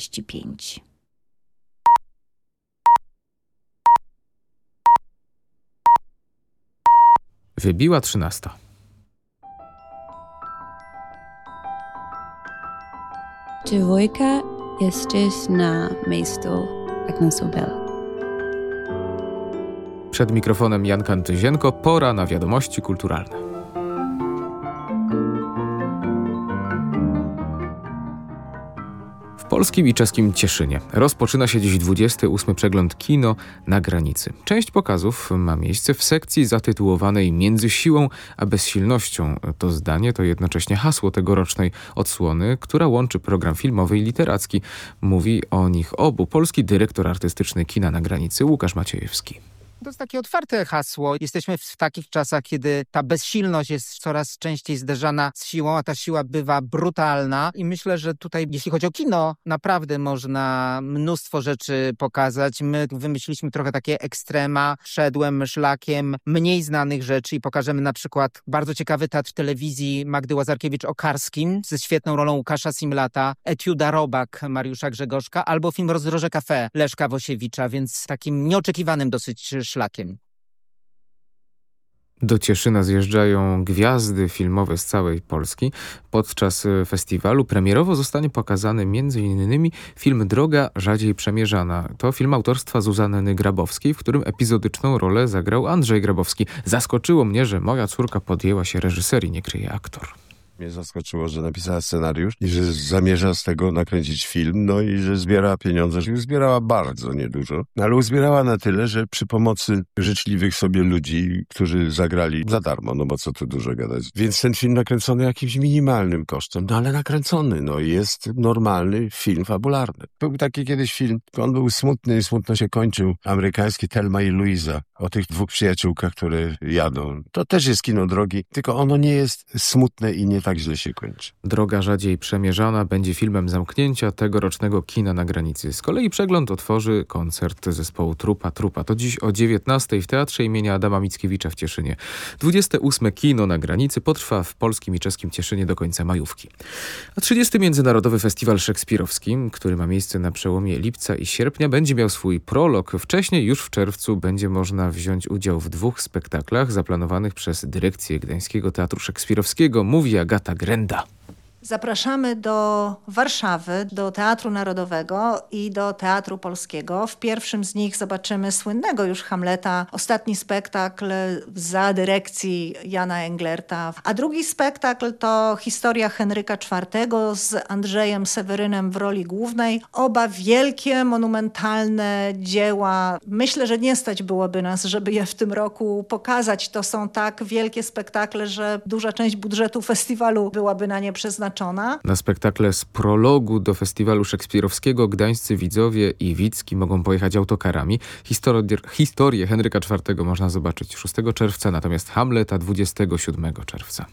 35. Wybiła trzynasta. Czy Wojka jesteś na miejscu Agnes Obel? Przed mikrofonem Jan Kantyzienko, pora na wiadomości kulturalne. Polskim i czeskim Cieszynie rozpoczyna się dziś 28 przegląd Kino na granicy. Część pokazów ma miejsce w sekcji zatytułowanej Między siłą a bezsilnością. To zdanie to jednocześnie hasło tegorocznej odsłony, która łączy program filmowy i literacki. Mówi o nich obu polski dyrektor artystyczny kina na granicy Łukasz Maciejewski. To jest takie otwarte hasło. Jesteśmy w takich czasach, kiedy ta bezsilność jest coraz częściej zderzana z siłą, a ta siła bywa brutalna. I myślę, że tutaj, jeśli chodzi o kino, naprawdę można mnóstwo rzeczy pokazać. My wymyśliliśmy trochę takie ekstrema, szedłem szlakiem mniej znanych rzeczy i pokażemy na przykład bardzo ciekawy teatr telewizji Magdy Łazarkiewicz-Okarskim ze świetną rolą Łukasza Simlata, Etiuda Robak Mariusza Grzegorzka albo film Rozdroże Cafe Leszka Wosiewicza, więc takim nieoczekiwanym dosyć szlakiem. Do Cieszyna zjeżdżają gwiazdy filmowe z całej Polski. Podczas e, festiwalu premierowo zostanie pokazany m.in. film Droga rzadziej przemierzana. To film autorstwa Zuzanny Grabowskiej, w którym epizodyczną rolę zagrał Andrzej Grabowski. Zaskoczyło mnie, że moja córka podjęła się reżyserii, nie kryje aktor mnie zaskoczyło, że napisała scenariusz i że zamierza z tego nakręcić film, no i że zbiera pieniądze. Już zbierała bardzo niedużo, ale uzbierała na tyle, że przy pomocy życzliwych sobie ludzi, którzy zagrali za darmo, no bo co tu dużo gadać. Więc ten film nakręcony jakimś minimalnym kosztem, no ale nakręcony, no jest normalny film fabularny. Był taki kiedyś film, on był smutny i smutno się kończył, amerykański Telma i Louisa, o tych dwóch przyjaciółkach, które jadą. To też jest kino drogi, tylko ono nie jest smutne i nie tak tak źle się kończy. Droga rzadziej przemierzana będzie filmem zamknięcia tegorocznego kina na granicy. Z kolei przegląd otworzy koncert zespołu Trupa Trupa. To dziś o 19 w Teatrze imienia Adama Mickiewicza w Cieszynie. 28 kino na granicy potrwa w polskim i czeskim Cieszynie do końca majówki. A 30 Międzynarodowy Festiwal Szekspirowski, który ma miejsce na przełomie lipca i sierpnia, będzie miał swój prolog. Wcześniej, już w czerwcu, będzie można wziąć udział w dwóch spektaklach zaplanowanych przez dyrekcję Gdańskiego Teatru Szekspirowskiego. Mówi Agata Agata Grenda. Zapraszamy do Warszawy, do Teatru Narodowego i do Teatru Polskiego. W pierwszym z nich zobaczymy słynnego już Hamleta, ostatni spektakl za dyrekcji Jana Englerta. A drugi spektakl to historia Henryka IV z Andrzejem Sewerynem w roli głównej. Oba wielkie, monumentalne dzieła. Myślę, że nie stać byłoby nas, żeby je w tym roku pokazać. To są tak wielkie spektakle, że duża część budżetu festiwalu byłaby na nie przeznaczona Na spektakle z prologu do festiwalu szekspirowskiego gdańscy widzowie i widzki mogą pojechać autokarami. Historię, historię Henryka IV można zobaczyć 6 czerwca, natomiast Hamleta 27 czerwca.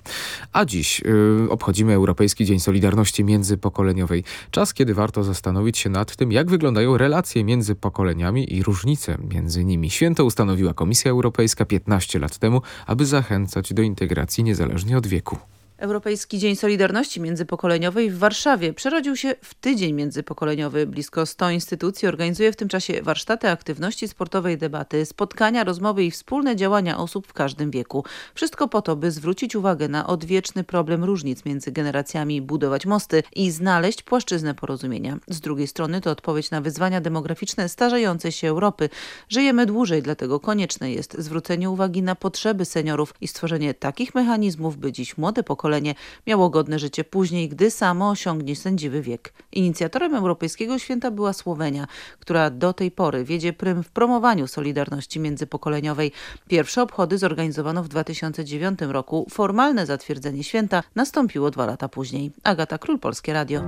A dziś yy, obchodzimy Europejski Dzień Solidarności Międzypokoleniowej. Czas, kiedy warto zastanowić się nad tym, jak wyglądają relacje między pokoleniami i różnice między nimi. Święto ustanowiła Komisja Europejska 15 lat temu, aby zachęcać do integracji niezależnie od wieku. Europejski Dzień Solidarności Międzypokoleniowej w Warszawie przerodził się w Tydzień Międzypokoleniowy. Blisko 100 instytucji organizuje w tym czasie warsztaty aktywności sportowej, debaty, spotkania, rozmowy i wspólne działania osób w każdym wieku. Wszystko po to, by zwrócić uwagę na odwieczny problem różnic między generacjami, budować mosty i znaleźć płaszczyznę porozumienia. Z drugiej strony to odpowiedź na wyzwania demograficzne starzejącej się Europy. Żyjemy dłużej, dlatego konieczne jest zwrócenie uwagi na potrzeby seniorów i stworzenie takich mechanizmów, by dziś młode pokolenie pokolenie miało godne życie później, gdy samo osiągnie sędziwy wiek. Inicjatorem Europejskiego Święta była Słowenia, która do tej pory wiedzie prym w promowaniu solidarności międzypokoleniowej. Pierwsze obchody zorganizowano w 2009 roku. Formalne zatwierdzenie święta nastąpiło dwa lata później. Agata Król, Polskie Radio.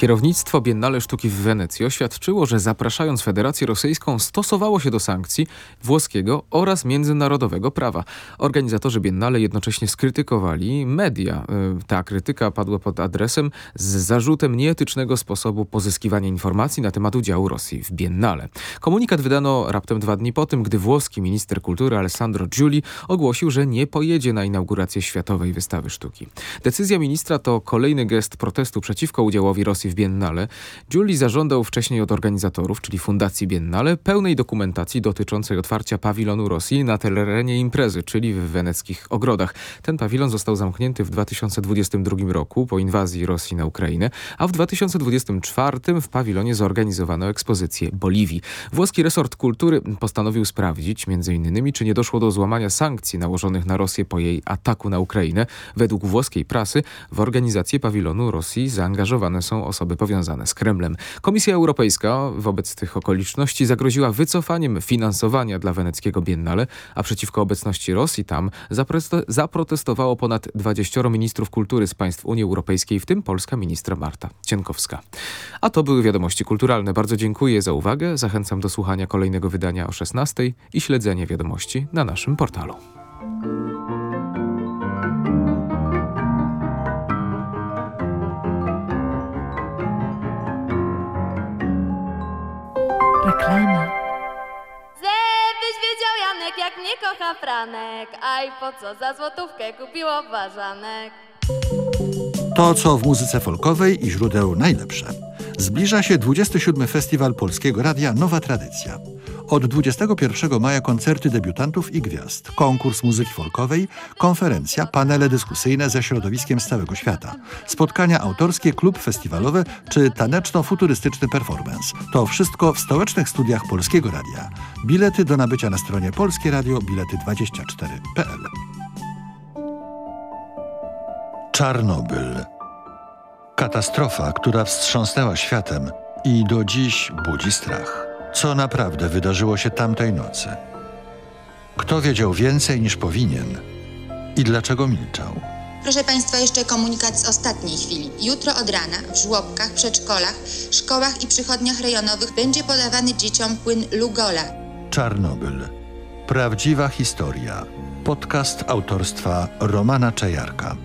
Kierownictwo Biennale Sztuki w Wenecji oświadczyło, że zapraszając Federację Rosyjską stosowało się do sankcji włoskiego oraz międzynarodowego prawa. Organizatorzy Biennale jednocześnie skrytykowali media. Y, ta krytyka padła pod adresem z zarzutem nieetycznego sposobu pozyskiwania informacji na temat udziału Rosji w Biennale. Komunikat wydano raptem dwa dni po tym, gdy włoski minister kultury Alessandro Giuli ogłosił, że nie pojedzie na inaugurację Światowej Wystawy Sztuki. Decyzja ministra to kolejny gest protestu przeciwko udziałowi Rosji w Biennale. Giuli zażądał wcześniej od organizatorów, czyli Fundacji Biennale, pełnej dokumentacji dotyczącej otwarcia pawilonu Rosji na terenie imprezy, czyli w weneckich ogrodach. Ten pawilon został zamknięty w 2022 roku po inwazji Rosji na Ukrainę, a w 2024 w pawilonie zorganizowano ekspozycję Boliwii. Włoski resort kultury postanowił sprawdzić m.in. czy nie doszło do złamania sankcji nałożonych na Rosję po jej ataku na Ukrainę. Według włoskiej prasy w organizację pawilonu Rosji zaangażowane są osoby powiązane z Kremlem. Komisja Europejska wobec tych okoliczności zagroziła wycofaniem finansowania dla weneckiego Biennale, a przeciwko obecności Rosji tam zaprotestowało ponad 20 ministrów kultury z państw Unii Europejskiej, w tym polska ministra Marta Cienkowska. A to były wiadomości kulturalne. Bardzo dziękuję za uwagę. Zachęcam do słuchania kolejnego wydania o 16 i śledzenia wiadomości na naszym portalu. Mnie kocha Franek, a i po co za złotówkę kupiło ważanek. To, co w muzyce folkowej i źródeł najlepsze. Zbliża się 27. Festiwal Polskiego Radia Nowa Tradycja. Od 21 maja koncerty debiutantów i gwiazd, konkurs muzyki folkowej, konferencja, panele dyskusyjne ze środowiskiem z całego świata, spotkania autorskie, klub festiwalowy czy taneczno-futurystyczny performance. To wszystko w stołecznych studiach Polskiego Radia. Bilety do nabycia na stronie Polskie Radio bilety24.pl. Czarnobyl. Katastrofa, która wstrząsnęła światem i do dziś budzi strach. Co naprawdę wydarzyło się tamtej nocy? Kto wiedział więcej niż powinien i dlaczego milczał? Proszę Państwa, jeszcze komunikat z ostatniej chwili. Jutro od rana w żłobkach, przedszkolach, szkołach i przychodniach rejonowych będzie podawany dzieciom płyn Lugola. Czarnobyl. Prawdziwa historia. Podcast autorstwa Romana Czajarka.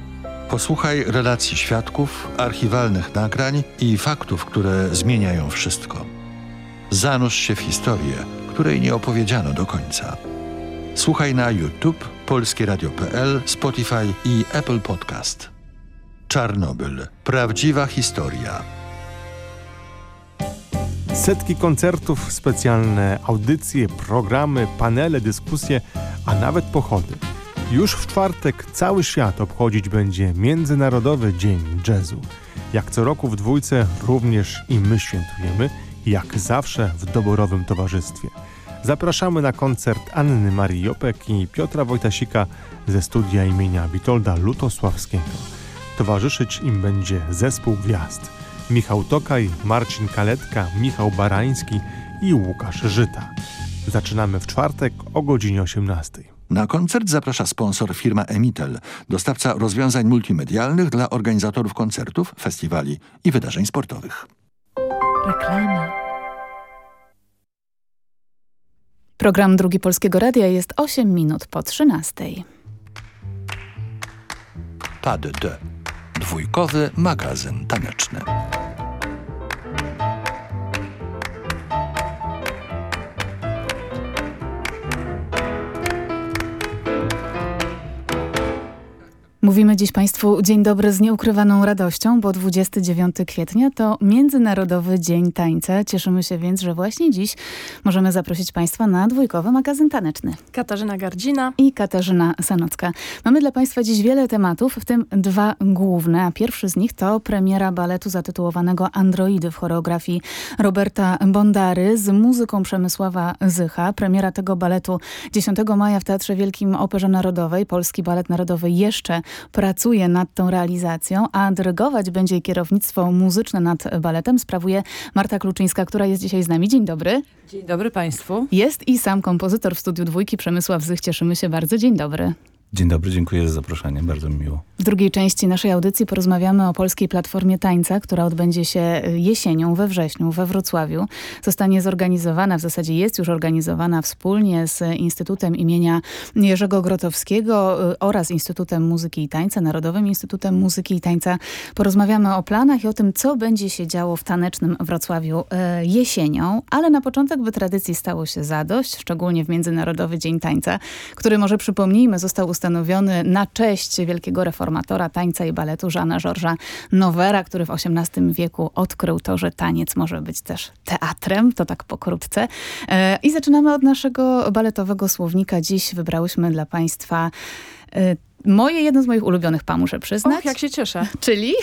Posłuchaj relacji świadków, archiwalnych nagrań i faktów, które zmieniają wszystko. Zanurz się w historię, której nie opowiedziano do końca. Słuchaj na YouTube, polskieradio.pl, Spotify i Apple Podcast. Czarnobyl. Prawdziwa historia. Setki koncertów, specjalne audycje, programy, panele, dyskusje, a nawet pochody. Już w czwartek cały świat obchodzić będzie Międzynarodowy Dzień Jazzu. Jak co roku w dwójce również i my świętujemy – jak zawsze w doborowym towarzystwie. Zapraszamy na koncert Anny Marii Jopek i Piotra Wojtasika ze studia imienia Witolda Lutosławskiego. Towarzyszyć im będzie zespół gwiazd. Michał Tokaj, Marcin Kaletka, Michał Barański i Łukasz Żyta. Zaczynamy w czwartek o godzinie 18. Na koncert zaprasza sponsor firma Emitel, dostawca rozwiązań multimedialnych dla organizatorów koncertów, festiwali i wydarzeń sportowych. Reklama. Program Drugi Polskiego Radia jest 8 minut po 13. PAD D. Dwójkowy magazyn taneczny. Mówimy dziś Państwu dzień dobry z nieukrywaną radością, bo 29 kwietnia to Międzynarodowy Dzień Tańca. Cieszymy się więc, że właśnie dziś możemy zaprosić Państwa na dwójkowy magazyn taneczny. Katarzyna Gardzina i Katarzyna Sanocka. Mamy dla Państwa dziś wiele tematów, w tym dwa główne, a pierwszy z nich to premiera baletu zatytułowanego Androidy w choreografii Roberta Bondary z muzyką Przemysława Zycha. Premiera tego baletu 10 maja w Teatrze Wielkim Operze Narodowej. Polski Balet Narodowy jeszcze pracuje nad tą realizacją, a dyrygować będzie kierownictwo muzyczne nad baletem sprawuje Marta Kluczyńska, która jest dzisiaj z nami. Dzień dobry. Dzień dobry Państwu. Jest i sam kompozytor w Studiu Dwójki Przemysław Zych. Cieszymy się bardzo. Dzień dobry. Dzień dobry, dziękuję za zaproszenie, bardzo mi miło. W drugiej części naszej audycji porozmawiamy o Polskiej Platformie Tańca, która odbędzie się jesienią we wrześniu we Wrocławiu. Zostanie zorganizowana, w zasadzie jest już organizowana wspólnie z Instytutem imienia Jerzego Grotowskiego y, oraz Instytutem Muzyki i Tańca, Narodowym Instytutem Muzyki i Tańca. Porozmawiamy o planach i o tym, co będzie się działo w tanecznym Wrocławiu y, jesienią, ale na początek, by tradycji stało się zadość, szczególnie w Międzynarodowy Dzień Tańca, który może przypomnijmy został ustanowiony na cześć wielkiego reformatora tańca i baletu Żana Georgesa Nowera, który w XVIII wieku odkrył to, że taniec może być też teatrem, to tak pokrótce. E, I zaczynamy od naszego baletowego słownika. Dziś wybrałyśmy dla Państwa e, Moje, jedno z moich ulubionych pa, muszę przyznać. Och, jak się cieszę. Czyli?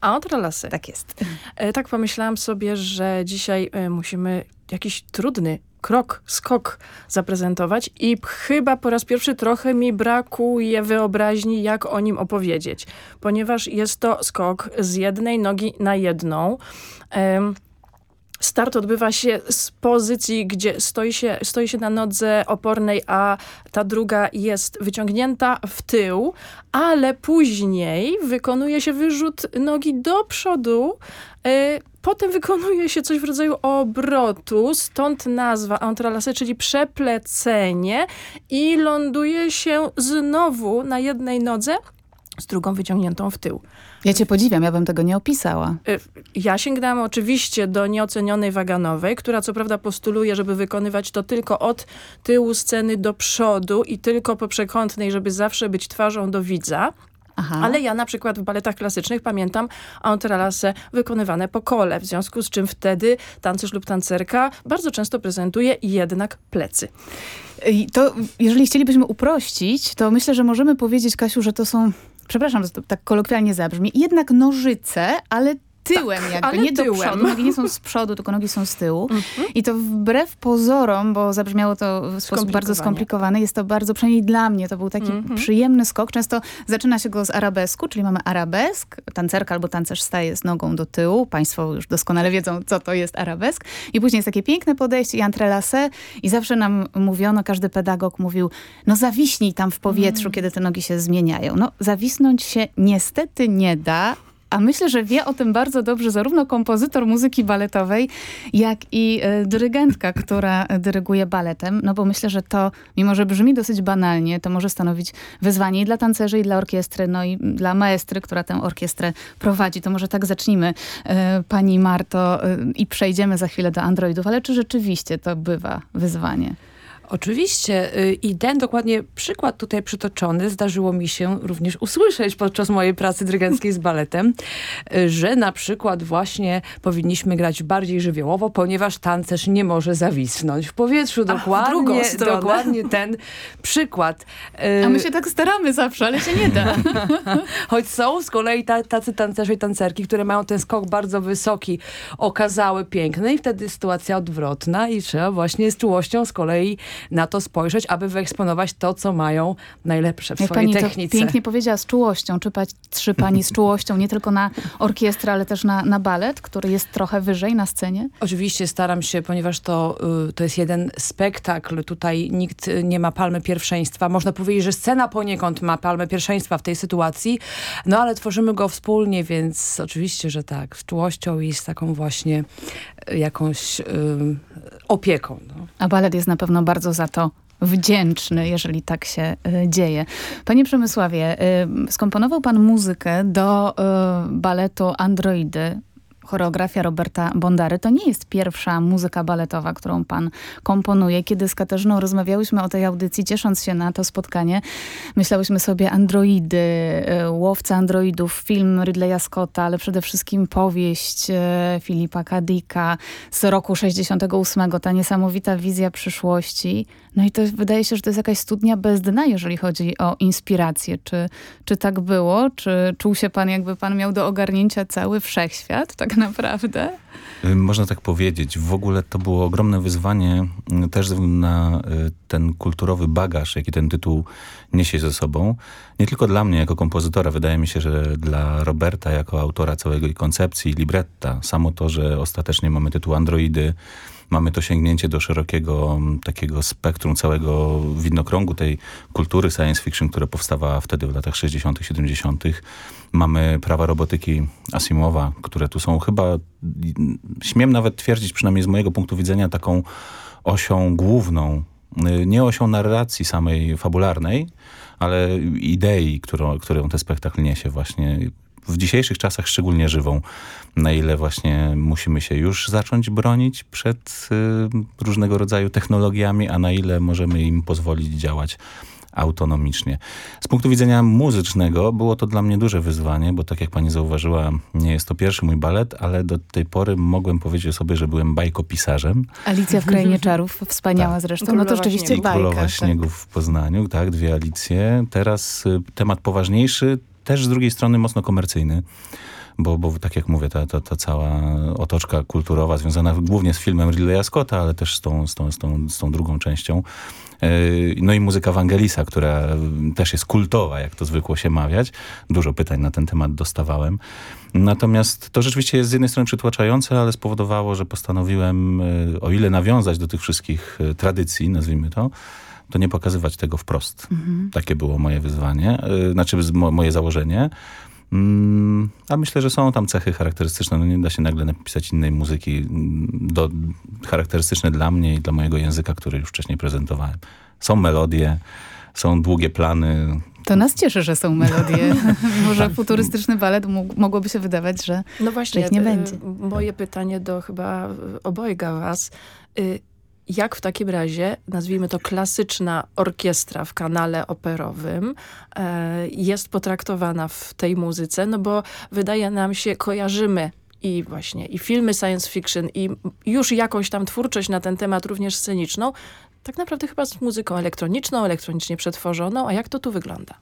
Antralasy. Tak jest. E, tak pomyślałam sobie, że dzisiaj e, musimy jakiś trudny krok, skok zaprezentować i chyba po raz pierwszy trochę mi brakuje wyobraźni, jak o nim opowiedzieć, ponieważ jest to skok z jednej nogi na jedną. Start odbywa się z pozycji, gdzie stoi się, stoi się na nodze opornej, a ta druga jest wyciągnięta w tył, ale później wykonuje się wyrzut nogi do przodu, e, Potem wykonuje się coś w rodzaju obrotu, stąd nazwa entrelace, czyli przeplecenie i ląduje się znowu na jednej nodze z drugą wyciągniętą w tył. Ja cię podziwiam, ja bym tego nie opisała. Y, ja sięgnęłam oczywiście do nieocenionej Waganowej, która co prawda postuluje, żeby wykonywać to tylko od tyłu sceny do przodu i tylko po przekątnej, żeby zawsze być twarzą do widza. Aha. Ale ja na przykład w baletach klasycznych pamiętam entrelace wykonywane po kole, w związku z czym wtedy tancerz lub tancerka bardzo często prezentuje jednak plecy. I to, jeżeli chcielibyśmy uprościć, to myślę, że możemy powiedzieć, Kasiu, że to są przepraszam, że to tak kolokwialnie zabrzmi, jednak nożyce, ale tyłem tak, jakby, nie tyłem. do przodu. Nogi nie są z przodu, tylko nogi są z tyłu. Mm -hmm. I to wbrew pozorom, bo zabrzmiało to w sposób bardzo skomplikowany, jest to bardzo, przynajmniej dla mnie, to był taki mm -hmm. przyjemny skok. Często zaczyna się go z arabesku, czyli mamy arabesk, tancerka albo tancerz staje z nogą do tyłu. Państwo już doskonale wiedzą, co to jest arabesk. I później jest takie piękne podejście i entrelace i zawsze nam mówiono, każdy pedagog mówił, no zawiśnij tam w powietrzu, mm. kiedy te nogi się zmieniają. No zawisnąć się niestety nie da, a myślę, że wie o tym bardzo dobrze zarówno kompozytor muzyki baletowej, jak i y, dyrygentka, która dyryguje baletem, no bo myślę, że to, mimo że brzmi dosyć banalnie, to może stanowić wyzwanie i dla tancerzy, i dla orkiestry, no i dla maestry, która tę orkiestrę prowadzi. To może tak zacznijmy, y, pani Marto, i przejdziemy za chwilę do androidów, ale czy rzeczywiście to bywa wyzwanie? Oczywiście y, i ten dokładnie przykład tutaj przytoczony zdarzyło mi się również usłyszeć podczas mojej pracy dyrygenckiej z baletem, y, że na przykład właśnie powinniśmy grać bardziej żywiołowo, ponieważ tancerz nie może zawisnąć w powietrzu. Dokładnie, Ach, dokładnie ten przykład. A my y, się tak staramy zawsze, ale się nie da. Choć są z kolei tacy tancerze i tancerki, które mają ten skok bardzo wysoki, okazały piękny i wtedy sytuacja odwrotna i trzeba właśnie z czułością z kolei na to spojrzeć, aby wyeksponować to, co mają najlepsze w Jak swojej pani technice. Pięknie powiedziała, z czułością. Czy patrzy pani z czułością nie tylko na orkiestrę, ale też na, na balet, który jest trochę wyżej na scenie? Oczywiście staram się, ponieważ to, y, to jest jeden spektakl. Tutaj nikt nie ma palmy pierwszeństwa. Można powiedzieć, że scena poniekąd ma palmę pierwszeństwa w tej sytuacji, no ale tworzymy go wspólnie, więc oczywiście, że tak, z czułością i z taką właśnie y, jakąś y, opieką. No. A balet jest na pewno bardzo za to wdzięczny, jeżeli tak się y, dzieje. Panie Przemysławie, y, skomponował pan muzykę do y, baletu Androidy choreografia Roberta Bondary. To nie jest pierwsza muzyka baletowa, którą pan komponuje. Kiedy z Katarzyną rozmawiałyśmy o tej audycji, ciesząc się na to spotkanie, myślałyśmy sobie androidy, e, łowca androidów, film Ridleya Scotta, ale przede wszystkim powieść e, Filipa Kadika z roku 68. Ta niesamowita wizja przyszłości. No i to wydaje się, że to jest jakaś studnia bez dna, jeżeli chodzi o inspirację. Czy, czy tak było? Czy czuł się pan, jakby pan miał do ogarnięcia cały wszechświat? Tak naprawdę? Y, można tak powiedzieć. W ogóle to było ogromne wyzwanie y, też na y, ten kulturowy bagaż, jaki ten tytuł niesie ze sobą. Nie tylko dla mnie jako kompozytora, wydaje mi się, że dla Roberta jako autora całego koncepcji, libretta, samo to, że ostatecznie mamy tytuł Androidy, mamy to sięgnięcie do szerokiego takiego spektrum całego widnokrągu tej kultury science fiction, która powstawała wtedy w latach 60., 70. Mamy prawa robotyki Asimowa, które tu są chyba, śmiem nawet twierdzić, przynajmniej z mojego punktu widzenia, taką osią główną, y, nie osią narracji samej fabularnej, ale idei, którą, którą ten spektakl niesie właśnie w dzisiejszych czasach szczególnie żywą, na ile właśnie musimy się już zacząć bronić przed y, różnego rodzaju technologiami, a na ile możemy im pozwolić działać autonomicznie. Z punktu widzenia muzycznego było to dla mnie duże wyzwanie, bo tak jak pani zauważyła, nie jest to pierwszy mój balet, ale do tej pory mogłem powiedzieć o sobie, że byłem bajkopisarzem. Alicja w Krainie Czarów, wspaniała zresztą. No to rzeczywiście I bajka. Królowa tak. Śniegu w Poznaniu, tak, dwie Alicje. Teraz y, temat poważniejszy, też z drugiej strony mocno komercyjny. Bo, bo tak jak mówię, ta, ta, ta cała otoczka kulturowa związana głównie z filmem Ridleya Scotta, ale też z tą, z tą, z tą, z tą drugą częścią. Yy, No i muzyka Wangelisa, która też jest kultowa, jak to zwykło się mawiać. Dużo pytań na ten temat dostawałem. Natomiast to rzeczywiście jest z jednej strony przytłaczające, ale spowodowało, że postanowiłem, yy, o ile nawiązać do tych wszystkich yy, tradycji, nazwijmy to, to nie pokazywać tego wprost. Mhm. Takie było moje wyzwanie, yy, znaczy moje założenie. Mm, A myślę, że są tam cechy charakterystyczne. No nie da się nagle napisać innej muzyki mm, do, charakterystyczne dla mnie i dla mojego języka, który już wcześniej prezentowałem. Są melodie, są długie plany. To nas cieszy, że są melodie. Może futurystyczny balet mógł, mogłoby się wydawać, że, No właśnie, że ich nie y, będzie. moje pytanie do chyba y, obojga was. Y, Jak w takim razie, nazwijmy to klasyczna orkiestra w kanale operowym, e, jest potraktowana w tej muzyce? No bo wydaje nam się, kojarzymy i właśnie i filmy science fiction i już jakąś tam twórczość na ten temat, również sceniczną, tak naprawdę chyba z muzyką elektroniczną, elektronicznie przetworzoną. A jak to tu wygląda?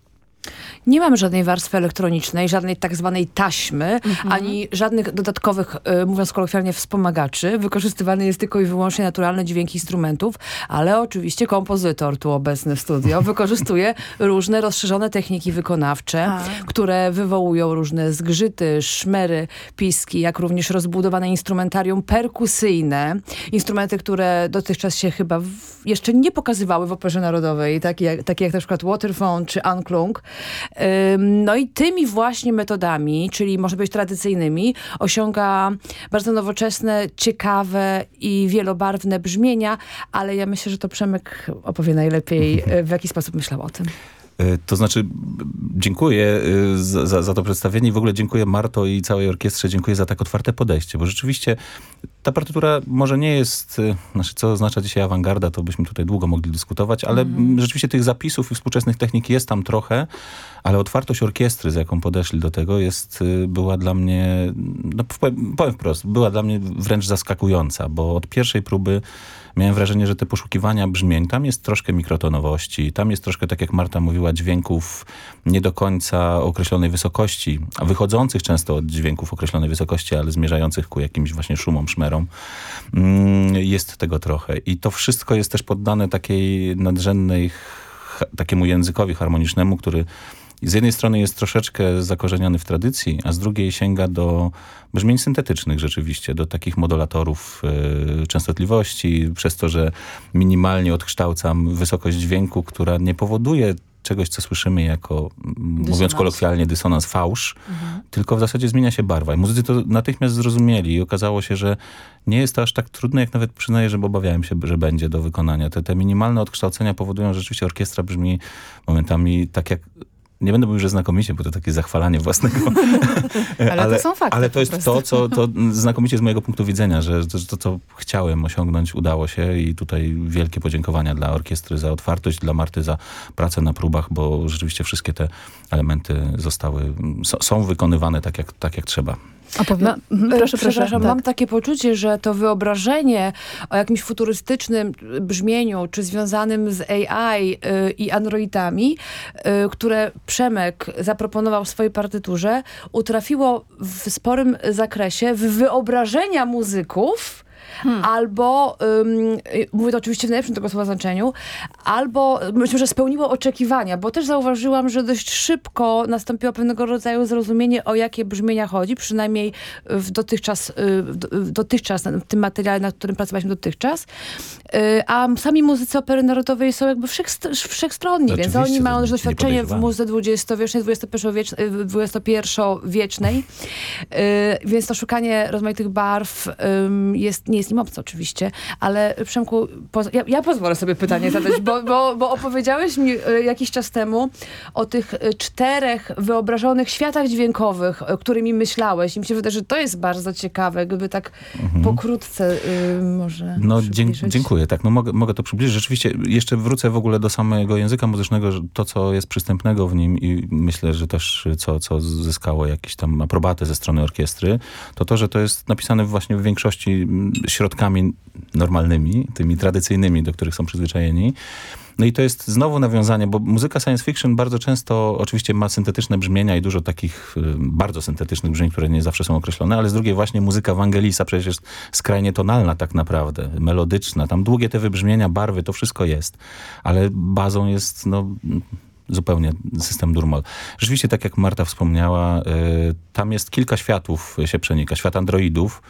Nie mamy żadnej warstwy elektronicznej, żadnej tak zwanej taśmy, Mhm. ani żadnych dodatkowych, y, mówiąc kolokwialnie, wspomagaczy. Wykorzystywany jest tylko i wyłącznie naturalny dźwięk instrumentów, ale oczywiście kompozytor tu obecny w studio wykorzystuje różne rozszerzone techniki wykonawcze, A. które wywołują różne zgrzyty, szmery, piski, jak również rozbudowane instrumentarium perkusyjne. Instrumenty, które dotychczas się chyba w, jeszcze nie pokazywały w Operze Narodowej, takie jak, takie jak na przykład Waterphone czy Anklung. No i tymi właśnie metodami, czyli może być tradycyjnymi, osiąga bardzo nowoczesne, ciekawe i wielobarwne brzmienia, ale ja myślę, że to Przemek opowie najlepiej, w jaki sposób myślał o tym. Y, To znaczy, dziękuję y, za, za, za to przedstawienie i w ogóle dziękuję Marto i całej orkiestrze, dziękuję za tak otwarte podejście, bo rzeczywiście ta partytura może nie jest, y, znaczy co oznacza dzisiaj awangarda, to byśmy tutaj długo mogli dyskutować, ale mm, rzeczywiście tych zapisów i współczesnych technik jest tam trochę, ale otwartość orkiestry, z jaką podeszli do tego jest, była dla mnie, no powiem wprost, była dla mnie wręcz zaskakująca, bo od pierwszej próby miałem wrażenie, że te poszukiwania brzmień, tam jest troszkę mikrotonowości, tam jest troszkę, tak jak Marta mówiła, dźwięków nie do końca określonej wysokości, a wychodzących często od dźwięków określonej wysokości, ale zmierzających ku jakimś właśnie szumom, szmerom. Mm, Jest tego trochę. I to wszystko jest też poddane takiej nadrzędnej, takiemu językowi harmonicznemu, który z jednej strony jest troszeczkę zakorzeniony w tradycji, a z drugiej sięga do brzmień syntetycznych rzeczywiście, do takich modulatorów y, częstotliwości, przez to, że minimalnie odkształcam wysokość dźwięku, która nie powoduje czegoś, co słyszymy jako, m, mówiąc Dysonans. kolokwialnie, dysonans, fałsz, tylko w zasadzie zmienia się barwa. I muzycy to natychmiast zrozumieli i okazało się, że nie jest to aż tak trudne, jak nawet przyznaję, że obawiałem się, że będzie do wykonania. Te, te minimalne odkształcenia powodują, że rzeczywiście orkiestra brzmi momentami tak jak nie będę mówił, że znakomicie, bo to takie zachwalanie własnego. Ale to są fakty Ale to jest to, co to znakomicie z mojego punktu widzenia, że to, to, co chciałem osiągnąć, udało się i tutaj wielkie podziękowania dla orkiestry za otwartość, dla Marty za pracę na próbach, bo rzeczywiście wszystkie te elementy zostały, są, są wykonywane tak jak, tak jak trzeba. Ma- Mhm, e, proszę, proszę. Przepraszam, Tak. mam takie poczucie, że to wyobrażenie o jakimś futurystycznym brzmieniu, czy związanym z AI y, i androidami, y, które Przemek zaproponował w swojej partyturze, utrafiło w sporym zakresie w wyobrażenia muzyków, hmm. albo, um, mówię to oczywiście w najlepszym tego słowa znaczeniu, albo myślę, że spełniło oczekiwania, bo też zauważyłam, że dość szybko nastąpiło pewnego rodzaju zrozumienie, o jakie brzmienia chodzi, przynajmniej w dotychczas, w dotychczas w tym materiale, nad którym pracowaliśmy dotychczas. A sami muzycy opery narodowej są jakby wszech, wszechstronni, więc oni mają też doświadczenie w muzyce dwudziestowiecznej, XXI-wiecznej, więc to szukanie rozmaitych barw jest, nie jest im obce oczywiście, ale Przemku, ja, ja pozwolę sobie pytanie zadać, bo, bo, bo opowiedziałeś mi e, jakiś czas temu o tych e, czterech wyobrażonych światach dźwiękowych, którymi myślałeś i mi się wydaje, że to jest bardzo ciekawe, gdyby tak mhm. pokrótce y, może No dziękuję, tak, no mogę, mogę to przybliżyć. Rzeczywiście jeszcze wrócę w ogóle do samego języka muzycznego, to co jest przystępnego w nim i myślę, że też co, co zyskało jakieś tam aprobatę ze strony orkiestry, to to, że to jest napisane właśnie w większości środkami normalnymi, tymi tradycyjnymi, do których są przyzwyczajeni. No i to jest znowu nawiązanie, bo muzyka science fiction bardzo często oczywiście ma syntetyczne brzmienia i dużo takich y, bardzo syntetycznych brzmień, które nie zawsze są określone, ale z drugiej właśnie muzyka Wangelisa przecież jest skrajnie tonalna tak naprawdę, melodyczna. Tam długie te wybrzmienia, barwy, to wszystko jest. Ale bazą jest no zupełnie system Durmol. Rzeczywiście, tak jak Marta wspomniała, y, tam jest kilka światów się przenika. Świat androidów,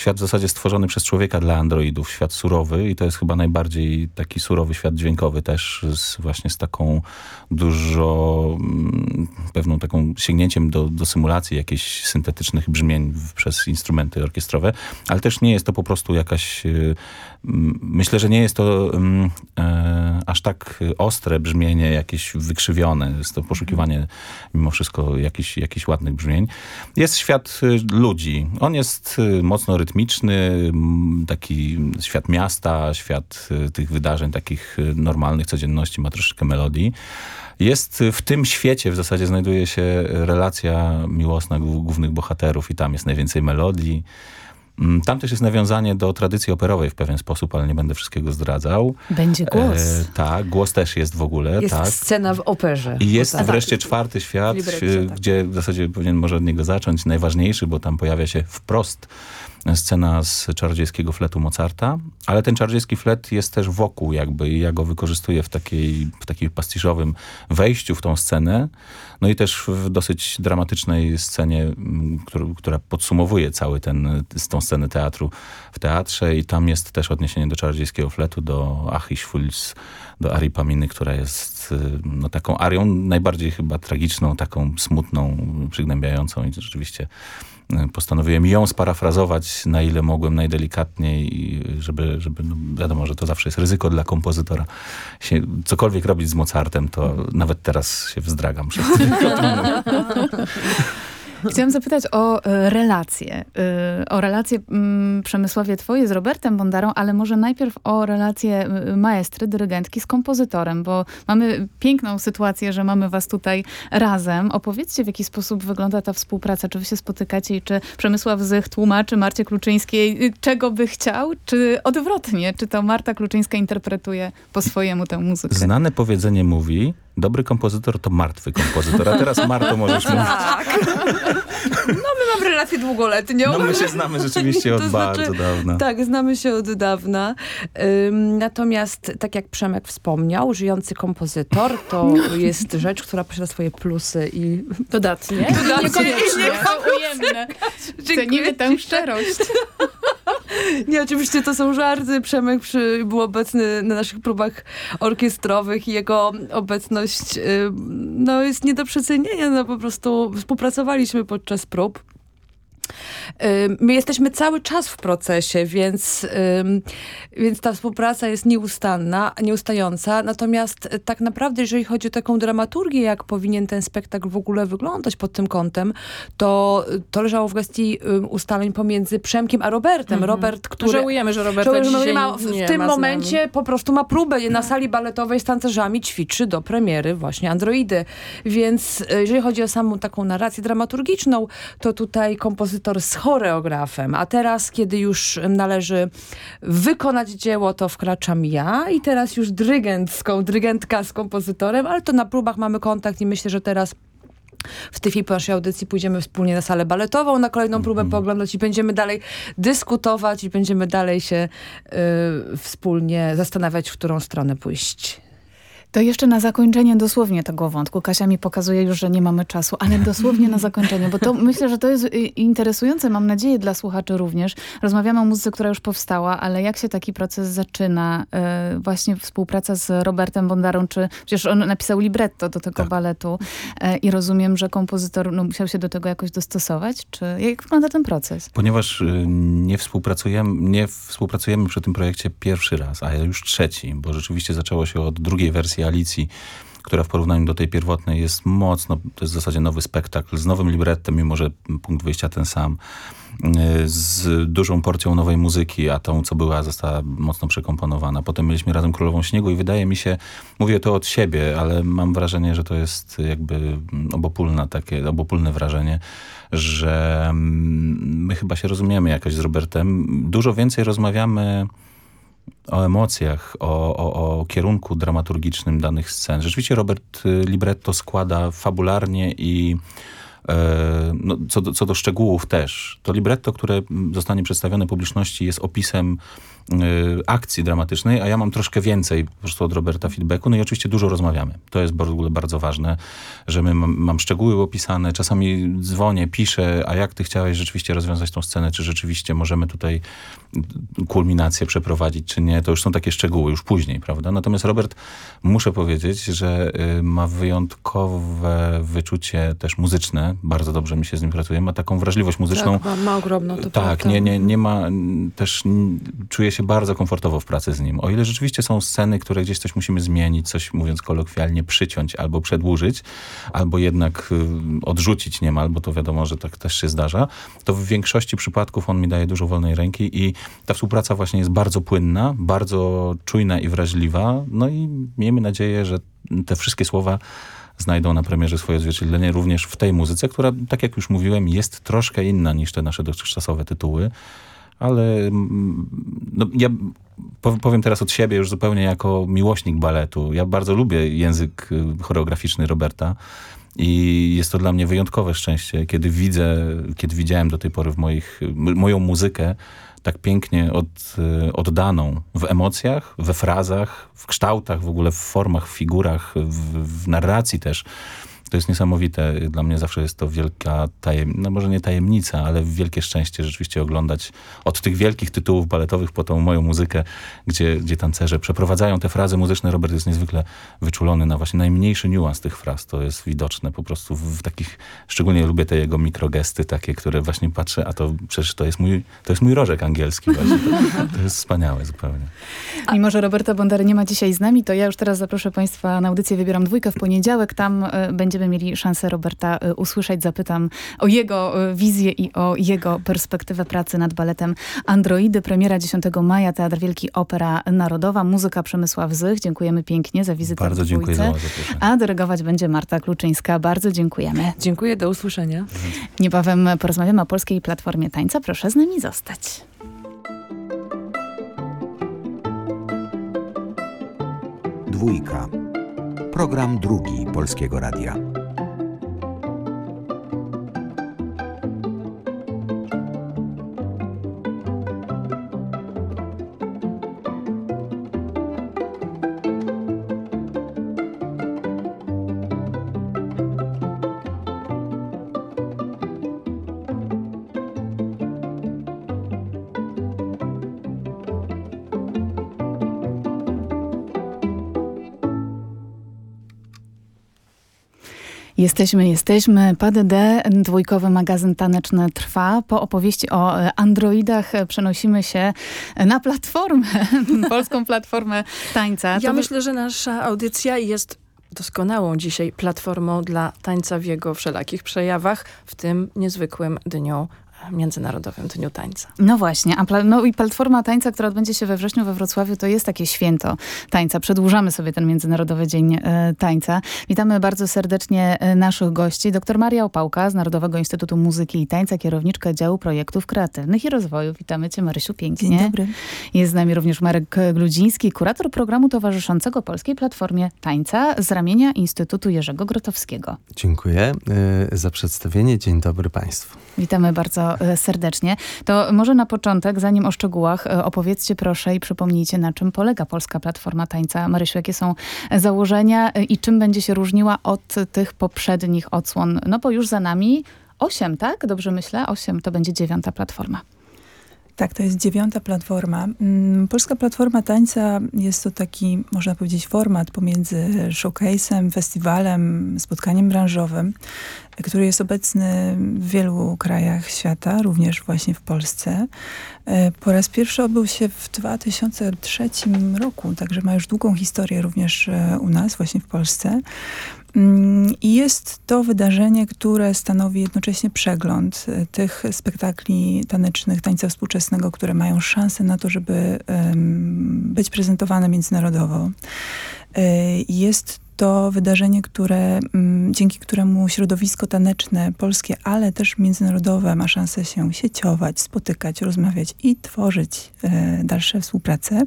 świat w zasadzie stworzony przez człowieka dla androidów, świat surowy i to jest chyba najbardziej taki surowy świat dźwiękowy też z, właśnie z taką dużo mm, pewną taką sięgnięciem do, do symulacji jakichś syntetycznych brzmień przez instrumenty orkiestrowe, ale też nie jest to po prostu jakaś y, myślę, że nie jest to um, e, aż tak ostre brzmienie, jakieś wykrzywione. Jest to poszukiwanie mimo wszystko jakichś, jakichś ładnych brzmień. Jest świat y, ludzi. On jest y, mocno rytmiczny, taki świat miasta, świat y, tych wydarzeń takich normalnych, codzienności, ma troszeczkę melodii. Jest w tym świecie w zasadzie znajduje się relacja miłosna głównych bohaterów i tam jest najwięcej melodii. Mm, tam też jest nawiązanie do tradycji operowej w pewien sposób, ale nie będę wszystkiego zdradzał. Będzie głos. E, tak, głos też jest w ogóle. Jest tak. scena w operze. I jest tak. wreszcie czwarty świat, tak. gdzie w zasadzie powinien może od niego zacząć, najważniejszy, bo tam pojawia się wprost scena z czarodziejskiego fletu Mozarta, ale ten czarodziejski flet jest też wokół jakby i ja go wykorzystuję w takiej, w takim pastiżowym wejściu w tą scenę, no i też w dosyć dramatycznej scenie, mm, która podsumowuje cały ten, tą scenę teatru w teatrze. I tam jest też odniesienie do czarodziejskiego fletu, do Achis Fuls, do Arii Paminy, która jest y, no, taką arią najbardziej chyba tragiczną, taką smutną, przygnębiającą i rzeczywiście postanowiłem ją sparafrazować na ile mogłem najdelikatniej, żeby, żeby no wiadomo, że to zawsze jest ryzyko dla kompozytora. Się, cokolwiek robić z Mozartem, to nawet teraz się wzdragam przed tym. Chciałam zapytać o e, relacje. E, o relacje mm, Przemysławie twoje z Robertem Bondarą, ale może najpierw o relacje maestry, dyrygentki z kompozytorem, bo mamy piękną sytuację, że mamy was tutaj razem. Opowiedzcie, w jaki sposób wygląda ta współpraca. Czy wy się spotykacie i czy Przemysław Zych tłumaczy Marcie Kluczyńskiej, y, czego by chciał, czy odwrotnie? Czy to Marta Kluczyńska interpretuje po swojemu tę muzykę? Znane powiedzenie mówi, dobry kompozytor to martwy kompozytor. A teraz Marto możesz mówić. Tak. No my mamy relację długoletnią. No my się znamy rzeczywiście od to znaczy, bardzo dawna. Tak, znamy się od dawna. Um, natomiast, tak jak Przemek wspomniał, żyjący kompozytor to jest rzecz, która posiada swoje plusy i... Dodatnie. Dodatnie. Niekoniecznie. Ujemne. Cenimy tę szczerość. Nie, oczywiście to są żarty. Przemek przy, był obecny na naszych próbach orkiestrowych i jego obecność y, no, jest nie do przecenienia. No, po prostu współpracowaliśmy podczas prób. My jesteśmy cały czas w procesie, więc, więc ta współpraca jest nieustanna, nieustająca. Natomiast e, tak naprawdę, jeżeli chodzi o taką dramaturgię, jak powinien ten spektakl w ogóle wyglądać pod tym kątem, to, to leżało w gestii ustaleń pomiędzy Przemkiem a Robertem. -hmm. Robert, który... Żałujemy, że Roberta żałujemy, dzisiaj ma, W nie tym ma momencie po prostu ma próbę na sali baletowej z tancerzami, ćwiczy do premiery właśnie Androidy. Więc e, jeżeli chodzi o samą taką narrację dramaturgiczną, to tutaj kompozytor z choreografem, a teraz, kiedy już należy wykonać dzieło, to wkraczam ja i teraz już dyrygentką, dyrygentka z kompozytorem, ale to na próbach mamy kontakt i myślę, że teraz w tej po naszej audycji pójdziemy wspólnie na salę baletową, na kolejną próbę Mhm. pooglądać i będziemy dalej dyskutować i będziemy dalej się y, wspólnie zastanawiać, w którą stronę pójść. To jeszcze na zakończenie dosłownie tego wątku. Kasia mi pokazuje już, że nie mamy czasu, ale dosłownie na zakończenie, bo to myślę, że to jest y, interesujące, mam nadzieję dla słuchaczy również. Rozmawiamy o muzyce, która już powstała, ale jak się taki proces zaczyna? Y, Właśnie współpraca z Robertem Bondarą, czy przecież on napisał libretto do tego baletu y, i rozumiem, że kompozytor no, musiał się do tego jakoś dostosować, czy jak wygląda ten proces? Ponieważ nie współpracujemy, nie współpracujemy przy tym projekcie pierwszy raz, a już trzeci, bo rzeczywiście zaczęło się od drugiej wersji Alicji, która w porównaniu do tej pierwotnej jest mocno, to jest w zasadzie nowy spektakl z nowym librettem, mimo że punkt wyjścia ten sam, y, z dużą porcją nowej muzyki, a tą, co była, została mocno przekomponowana. Potem mieliśmy razem Królową Śniegu i wydaje mi się, mówię to od siebie, ale mam wrażenie, że to jest jakby obopólne takie, obopólne wrażenie, że mm, my chyba się rozumiemy jakoś z Robertem. Dużo więcej rozmawiamy o emocjach, o, o, o kierunku dramaturgicznym danych scen. Rzeczywiście Robert y, libretto składa fabularnie i e, no, co, do, co do szczegółów też. To libretto, które zostanie przedstawione publiczności jest opisem akcji dramatycznej, a ja mam troszkę więcej po prostu od Roberta feedbacku. No i oczywiście dużo rozmawiamy. To jest w ogóle bardzo ważne, że my mam, mam szczegóły opisane, czasami dzwonię, piszę, a jak ty chciałeś rzeczywiście rozwiązać tą scenę, czy rzeczywiście możemy tutaj kulminację przeprowadzić, czy nie. To już są takie szczegóły, już później, prawda? Natomiast Robert, muszę powiedzieć, że y, ma wyjątkowe wyczucie też muzyczne. Bardzo dobrze mi się z nim pracuje. Ma taką wrażliwość muzyczną. Tak, ma, ma ogromną, to Tak, prawda. nie, nie, nie ma też czuję się bardzo komfortowo w pracy z nim. O ile rzeczywiście są sceny, które gdzieś coś musimy zmienić, coś mówiąc kolokwialnie przyciąć albo przedłużyć, albo jednak y, odrzucić niemal, bo to wiadomo, że tak też się zdarza, to w większości przypadków on mi daje dużo wolnej ręki i ta współpraca właśnie jest bardzo płynna, bardzo czujna i wrażliwa. No i miejmy nadzieję, że te wszystkie słowa znajdą na premierze swoje odzwierciedlenie również w tej muzyce, która, tak jak już mówiłem, jest troszkę inna niż te nasze dotychczasowe tytuły. Ale mm, no, ja pow- powiem teraz od siebie już zupełnie jako miłośnik baletu. Ja bardzo lubię język y, choreograficzny Roberta. I jest to dla mnie wyjątkowe szczęście, kiedy widzę, kiedy widziałem do tej pory w moich, moją muzykę tak pięknie od, y, oddaną w emocjach, we frazach, w kształtach, w ogóle w formach, w figurach, w, w narracji też. To jest niesamowite. Dla mnie zawsze jest to wielka tajemnica, no może nie tajemnica, ale wielkie szczęście rzeczywiście oglądać od tych wielkich tytułów baletowych po tą moją muzykę, gdzie, gdzie tancerze przeprowadzają te frazy muzyczne. Robert jest niezwykle wyczulony na właśnie najmniejszy niuans tych fraz. To jest widoczne po prostu w, takich, szczególnie lubię te jego mikrogesty takie, które właśnie patrzę, a to przecież to jest mój, to jest mój rożek angielski właśnie. To, to jest wspaniałe zupełnie. Mimo, że Roberta Bondary nie ma dzisiaj z nami, to ja już teraz zaproszę Państwa na audycję Wybieram Dwójkę w poniedziałek. Tam e, będziemy mieli szansę Roberta e, usłyszeć. Zapytam o jego e, wizję i o jego perspektywę pracy nad baletem Androidy. Premiera 10 maja, Teatr Wielki Opera Narodowa. Muzyka Przemysław Zych. Dziękujemy pięknie za wizytę Bardzo w dziękuję za zaproszenie. A dyrygować będzie Marta Kluczyńska. Bardzo dziękujemy. Dziękuję, do usłyszenia. Niebawem porozmawiamy o Polskiej Platformie Tańca. Proszę z nami zostać. Dwójka. Program drugi Polskiego Radia. Jesteśmy, jesteśmy. PDD, dwójkowy magazyn taneczny trwa. Po opowieści o e, androidach e, przenosimy się na platformę, polską platformę tańca. Ja To myślę, że nasza audycja jest doskonałą dzisiaj platformą dla tańca w jego wszelakich przejawach w tym niezwykłym dniu Międzynarodowym Dniu Tańca. No właśnie, a no i Platforma Tańca, która odbędzie się we wrześniu we Wrocławiu, to jest takie święto tańca. Przedłużamy sobie ten Międzynarodowy Dzień e, Tańca. Witamy bardzo serdecznie e, naszych gości. Dr Maria Opałka z Narodowego Instytutu Muzyki i Tańca, kierowniczka działu projektów kreatywnych i rozwoju. Witamy cię Marysiu pięknie. Dzień dobry. Jest z nami również Marek Gludziński, kurator programu towarzyszącego Polskiej Platformie Tańca z ramienia Instytutu Jerzego Grotowskiego. Dziękuję y, za przedstawienie. Dzień dobry Państwu. Witamy bardzo e, serdecznie. To może na początek, zanim o szczegółach, e, opowiedzcie proszę i przypomnijcie, na czym polega Polska Platforma Tańca. Marysiu, jakie są założenia e, i czym będzie się różniła od tych poprzednich odsłon? No bo już za nami osiem, tak? Dobrze myślę? Osiem to będzie dziewiąta platforma. Tak, to jest dziewiąta platforma. Mm, Polska Platforma Tańca jest to taki, można powiedzieć, format pomiędzy showcase'em, festiwalem, spotkaniem branżowym, który jest obecny w wielu krajach świata, również właśnie w Polsce. E, po raz pierwszy odbył się w 2003 roku, także ma już długą historię również e, u nas, właśnie w Polsce. Mm, I jest to wydarzenie, które stanowi jednocześnie przegląd e, tych spektakli tanecznych, tańca współczesnego, które mają szansę na to, żeby być prezentowane międzynarodowo. Jest to wydarzenie, które, mm, dzięki któremu środowisko taneczne polskie, ale też międzynarodowe ma szansę się sieciować, spotykać, rozmawiać i tworzyć e, dalsze współpracę.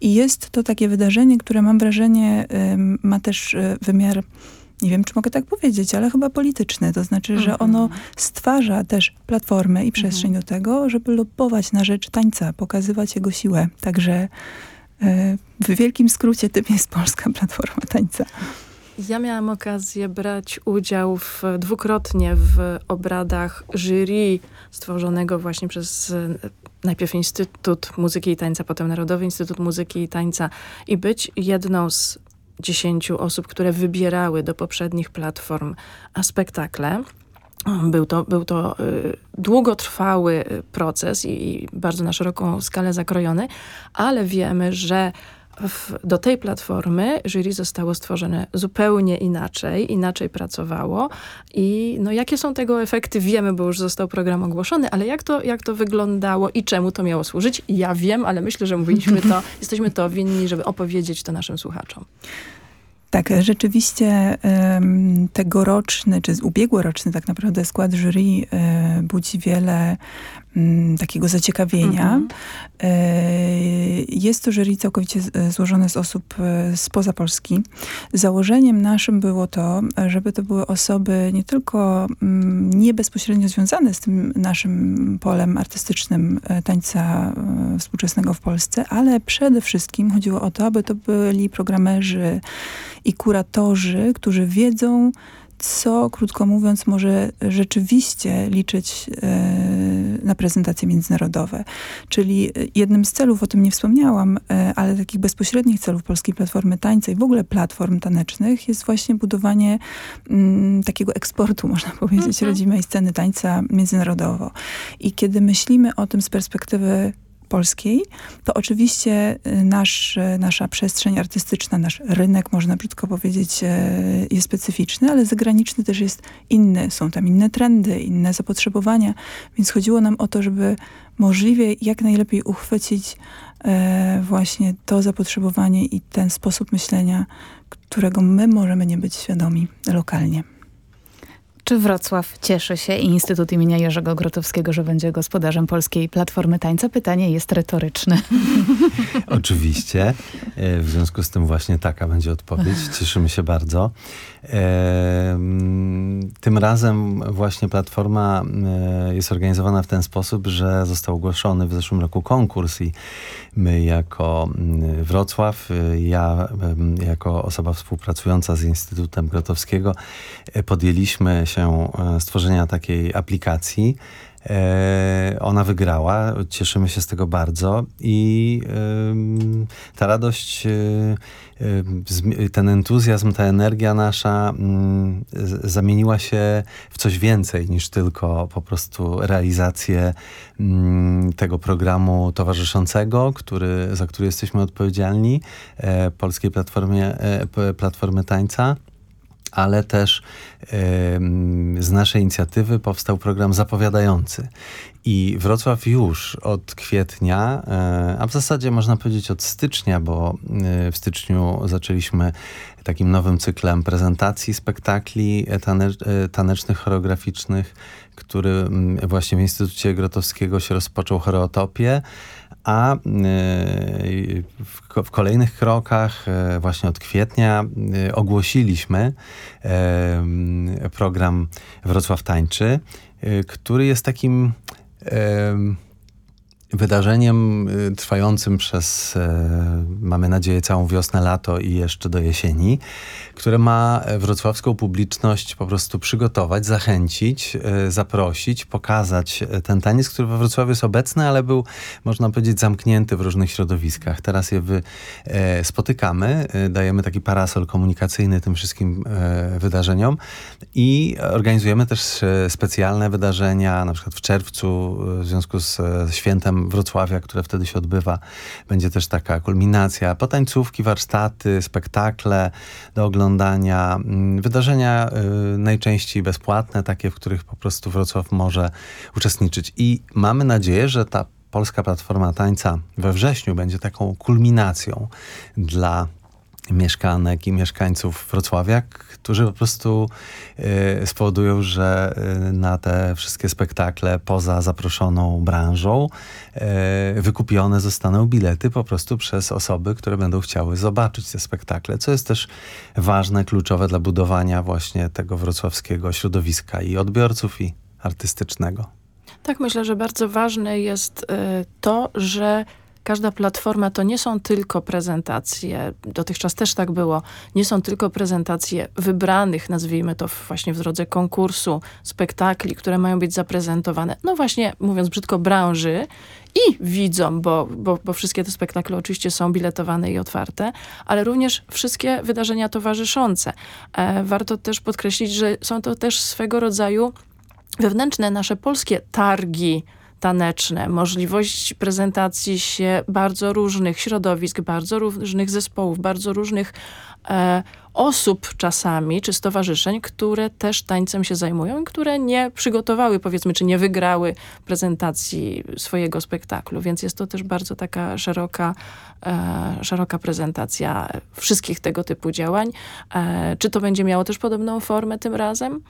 I jest to takie wydarzenie, które mam wrażenie ma też e, wymiar nie wiem, czy mogę tak powiedzieć, ale chyba polityczny. To znaczy, że Mhm. ono stwarza też platformę i przestrzeń do tego, żeby lobbować na rzecz tańca, pokazywać jego siłę. Także w wielkim skrócie tym jest Polska Platforma Tańca. Ja miałam okazję brać udział w, dwukrotnie w obradach jury stworzonego właśnie przez e, najpierw Instytut Muzyki i Tańca, potem Narodowy Instytut Muzyki i Tańca i być jedną z dziesięciu osób, które wybierały do poprzednich platform spektakle. Był to, był to y, długotrwały y, proces i, i bardzo na szeroką skalę zakrojony, ale wiemy, że w, do tej platformy jury zostało stworzone zupełnie inaczej, inaczej pracowało i no, jakie są tego efekty wiemy, bo już został program ogłoszony, ale jak to, jak to wyglądało i czemu to miało służyć? Ja wiem, ale myślę, że mówiliśmy to, jesteśmy to winni, żeby opowiedzieć to naszym słuchaczom. Tak, rzeczywiście um, tegoroczny, czy ubiegłoroczny tak naprawdę skład jury y, budzi wiele takiego zaciekawienia. Mhm. Y, jest to jury całkowicie z, złożone z osób y, spoza Polski. Założeniem naszym było to, żeby to były osoby nie tylko um, nie bezpośrednio związane z tym naszym polem artystycznym tańca współczesnego w Polsce, ale przede wszystkim chodziło o to, aby to byli programerzy i kuratorzy, którzy wiedzą, co, krótko mówiąc, może rzeczywiście liczyć e, na prezentacje międzynarodowe. Czyli jednym z celów, o tym nie wspomniałam, e, ale takich bezpośrednich celów Polskiej Platformy Tańca i w ogóle platform tanecznych jest właśnie budowanie mm, takiego eksportu, można powiedzieć, rodzimej sceny tańca międzynarodowo. I kiedy myślimy o tym z perspektywy polskiej, to oczywiście y, nasz, y, nasza przestrzeń artystyczna, nasz rynek, można brzydko powiedzieć, y, jest specyficzny, ale zagraniczny też jest inny. Są tam inne trendy, inne zapotrzebowania, więc chodziło nam o to, żeby możliwie jak najlepiej uchwycić właśnie to zapotrzebowanie i ten sposób myślenia, którego my możemy nie być świadomi lokalnie. Czy Wrocław cieszy się i Instytut imienia Jerzego Grotowskiego, że będzie gospodarzem Polskiej Platformy Tańca? Pytanie jest retoryczne. Oczywiście. W związku z tym właśnie taka będzie odpowiedź. Cieszymy się bardzo. Tym razem właśnie Platforma jest organizowana w ten sposób, że został ogłoszony w zeszłym roku konkurs i my jako Wrocław, ja jako osoba współpracująca z Instytutem Grotowskiego podjęliśmy się stworzenia takiej aplikacji. Ona wygrała, cieszymy się z tego bardzo. I ta radość, ten entuzjazm, ta energia nasza zamieniła się w coś więcej niż tylko po prostu realizację tego programu towarzyszącego, który, za który jesteśmy odpowiedzialni, Polskiej Platformie, Platformy Tańca ale też z naszej inicjatywy powstał program zapowiadający. I Wrocław już od kwietnia, e, a w zasadzie można powiedzieć od stycznia, bo e, w styczniu zaczęliśmy takim nowym cyklem prezentacji spektakli e, tanecznych, choreograficznych, który właśnie w Instytucie Grotowskiego się rozpoczął choreotopię a w, kolejnych krokach, właśnie od kwietnia, ogłosiliśmy program Wrocław Tańczy, który jest takim wydarzeniem y, trwającym przez, e, mamy nadzieję, całą wiosnę, lato i jeszcze do jesieni, które ma wrocławską publiczność po prostu przygotować, zachęcić, e, zaprosić, pokazać ten taniec, który we Wrocławiu jest obecny, ale był, można powiedzieć, zamknięty w różnych środowiskach. Teraz je wy, e, spotykamy, dajemy taki parasol komunikacyjny tym wszystkim wydarzeniom i organizujemy też specjalne wydarzenia, na przykład w czerwcu w związku z świętem Wrocławia, które wtedy się odbywa. Będzie też taka kulminacja, potańcówki, warsztaty, spektakle do oglądania, mm, wydarzenia y, najczęściej bezpłatne, takie, w których po prostu Wrocław może uczestniczyć. I mamy nadzieję, że ta Polska Platforma Tańca we wrześniu będzie taką kulminacją dla mieszkanek i mieszkańców Wrocławia, którzy po prostu y, spowodują, że y, na te wszystkie spektakle poza zaproszoną branżą y, wykupione zostaną bilety po prostu przez osoby, które będą chciały zobaczyć te spektakle, co jest też ważne, kluczowe dla budowania właśnie tego wrocławskiego środowiska i odbiorców i artystycznego. Tak, myślę, że bardzo ważne jest to, że każda platforma to nie są tylko prezentacje, dotychczas też tak było, nie są tylko prezentacje wybranych, nazwijmy to właśnie w drodze konkursu, spektakli, które mają być zaprezentowane, no właśnie mówiąc brzydko, branży i widzom, bo, bo, bo wszystkie te spektakle oczywiście są biletowane i otwarte, ale również wszystkie wydarzenia towarzyszące. E, warto też podkreślić, że są to też swego rodzaju wewnętrzne nasze polskie targi, taneczne, możliwość prezentacji się bardzo różnych środowisk, bardzo różnych zespołów, bardzo różnych e, osób czasami, czy stowarzyszeń, które też tańcem się zajmują i które nie przygotowały, powiedzmy, czy nie wygrały prezentacji swojego spektaklu, więc jest to też bardzo taka szeroka, e, szeroka prezentacja wszystkich tego typu działań. E, czy to będzie miało też podobną formę tym razem?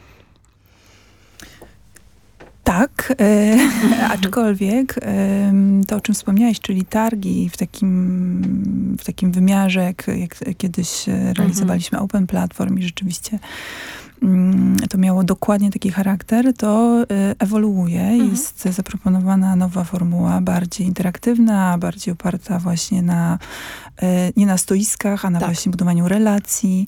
Tak, e, aczkolwiek e, to, o czym wspomniałeś, czyli targi w takim, w takim wymiarze, jak, jak kiedyś realizowaliśmy mhm. Open Platform i rzeczywiście mm, to miało dokładnie taki charakter, to e, ewoluuje. Mhm. Jest zaproponowana nowa formuła, bardziej interaktywna, bardziej oparta właśnie na, e, nie na stoiskach, a na tak. właśnie budowaniu relacji.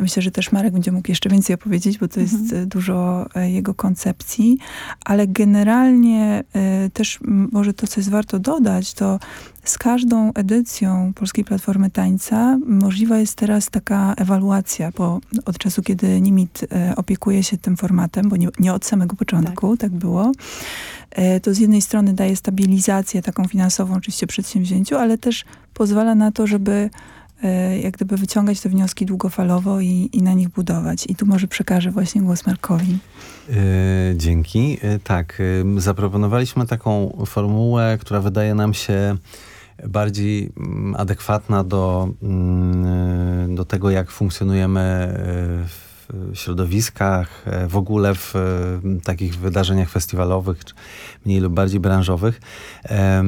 Myślę, że też Marek będzie mógł jeszcze więcej opowiedzieć, bo to jest mhm. E, dużo e, jego koncepcji, ale generalnie e, też może to, co jest warto dodać, to z każdą edycją Polskiej Platformy Tańca możliwa jest teraz taka ewaluacja, bo od czasu, kiedy NIMIT opiekuje się tym formatem, bo nie, nie od samego początku, tak. tak było, to z jednej strony daje stabilizację taką finansową oczywiście przedsięwzięciu, ale też pozwala na to, żeby E, jak gdyby wyciągać te wnioski długofalowo i, i na nich budować. I tu może przekażę właśnie głos Markowi. Yy, dzięki. Yy, tak, zaproponowaliśmy taką formułę, która wydaje nam się bardziej mm, adekwatna do, mm, do tego, jak funkcjonujemy w środowiskach, e, w ogóle w e, takich wydarzeniach festiwalowych, mniej lub bardziej branżowych, e,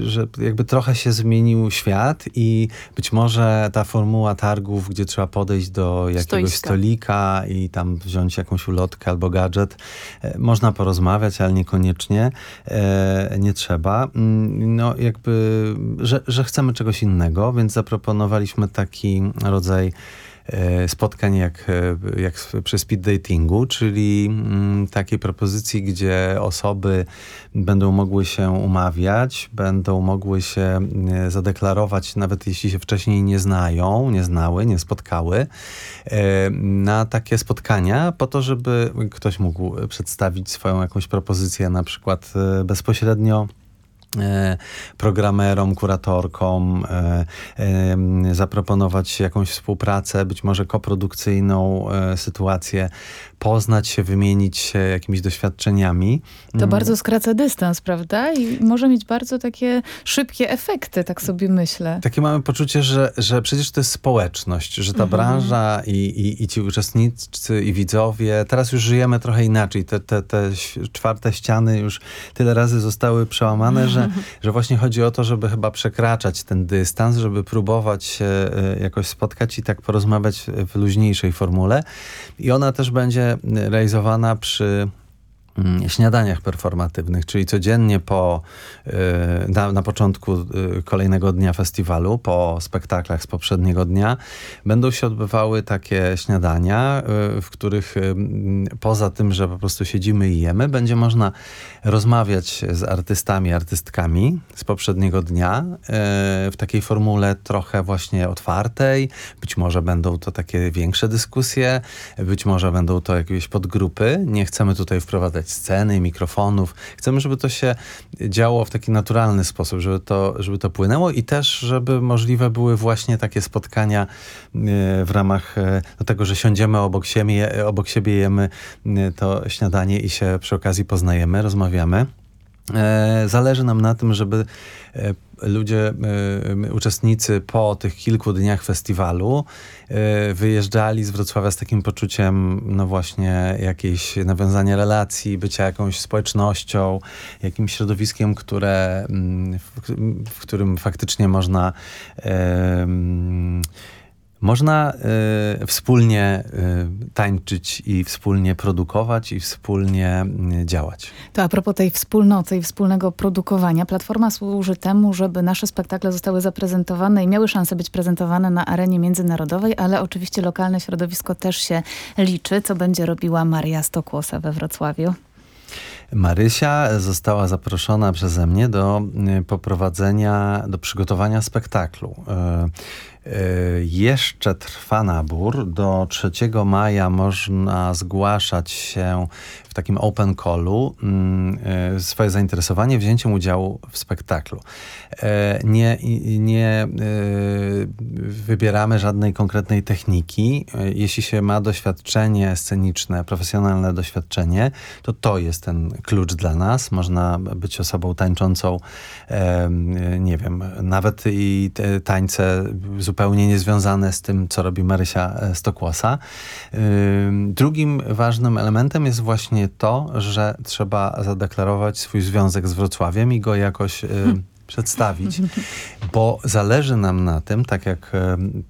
że jakby trochę się zmienił świat i być może ta formuła targów, gdzie trzeba podejść do jakiegoś Stoiska. stolika i tam wziąć jakąś ulotkę albo gadżet, można porozmawiać, ale niekoniecznie nie trzeba. Mm, no jakby, że, że chcemy czegoś innego, więc zaproponowaliśmy taki rodzaj spotkań jak, e, jak przy speed datingu, czyli mm, takiej propozycji, gdzie osoby będą mogły się umawiać, będą mogły się e, zadeklarować, nawet jeśli się wcześniej nie znają, nie znały, nie spotkały, na takie spotkania po to, żeby ktoś mógł przedstawić swoją jakąś propozycję na przykład bezpośrednio E, programerom, kuratorkom, e, e, zaproponować jakąś współpracę, być może koprodukcyjną sytuację, poznać się, wymienić się jakimiś doświadczeniami. To mm. bardzo skraca dystans, prawda? I może mieć bardzo takie szybkie efekty, tak sobie myślę. Takie mamy poczucie, że, że przecież to jest społeczność, że ta mhm. branża i, i, i ci uczestnicy i widzowie, teraz już żyjemy trochę inaczej. Te, te, te czwarte ściany już tyle razy zostały przełamane, że, że właśnie chodzi o to, żeby chyba przekraczać ten dystans, żeby próbować się e, jakoś spotkać i tak porozmawiać w luźniejszej formule. I ona też będzie realizowana przy śniadaniach performatywnych, czyli codziennie po, y, na, na, początku y, kolejnego dnia festiwalu, po spektaklach z poprzedniego dnia, będą się odbywały takie śniadania, y, w których poza tym, że po prostu siedzimy i jemy, będzie można rozmawiać z artystami, artystkami z poprzedniego dnia w takiej formule trochę właśnie otwartej. Być może będą to takie większe dyskusje, być może będą to jakieś podgrupy. Nie chcemy tutaj wprowadzać sceny, mikrofonów. Chcemy, żeby to się działo w taki naturalny sposób, żeby to, żeby to płynęło i też, żeby możliwe były właśnie takie spotkania e, w ramach e, no, tego, że siądziemy obok siebie, obok siebie jemy e, to śniadanie i się przy okazji poznajemy, rozmawiamy. Zależy nam na tym, żeby ludzie, uczestnicy po tych kilku dniach festiwalu wyjeżdżali z Wrocławia z takim poczuciem, no właśnie, jakiejś nawiązania relacji, bycia jakąś społecznością, jakimś środowiskiem, które, w, w którym faktycznie można można y, wspólnie y, tańczyć i wspólnie produkować i wspólnie y, działać. To a propos tej wspólnoty i wspólnego produkowania, Platforma służy temu, żeby nasze spektakle zostały zaprezentowane i miały szansę być prezentowane na arenie międzynarodowej, ale oczywiście lokalne środowisko też się liczy, co będzie robiła Maria Stokłosa we Wrocławiu. Marysia została zaproszona przeze mnie do poprowadzenia, do przygotowania spektaklu. E, jeszcze trwa nabór. Do 3 maja można zgłaszać się w takim open callu mm, e, swoje zainteresowanie wzięciem udziału w spektaklu. E, nie, nie wybieramy żadnej konkretnej techniki. Jeśli się ma doświadczenie sceniczne, profesjonalne doświadczenie, to to jest ten klucz dla nas. Można być osobą tańczącą, nie wiem, nawet i tańce zupełnie niezwiązane z tym, co robi Marysia e, Stokłosa. Drugim ważnym elementem jest właśnie to, że trzeba zadeklarować swój związek z Wrocławiem i go jakoś przedstawić, bo zależy nam na tym, tak jak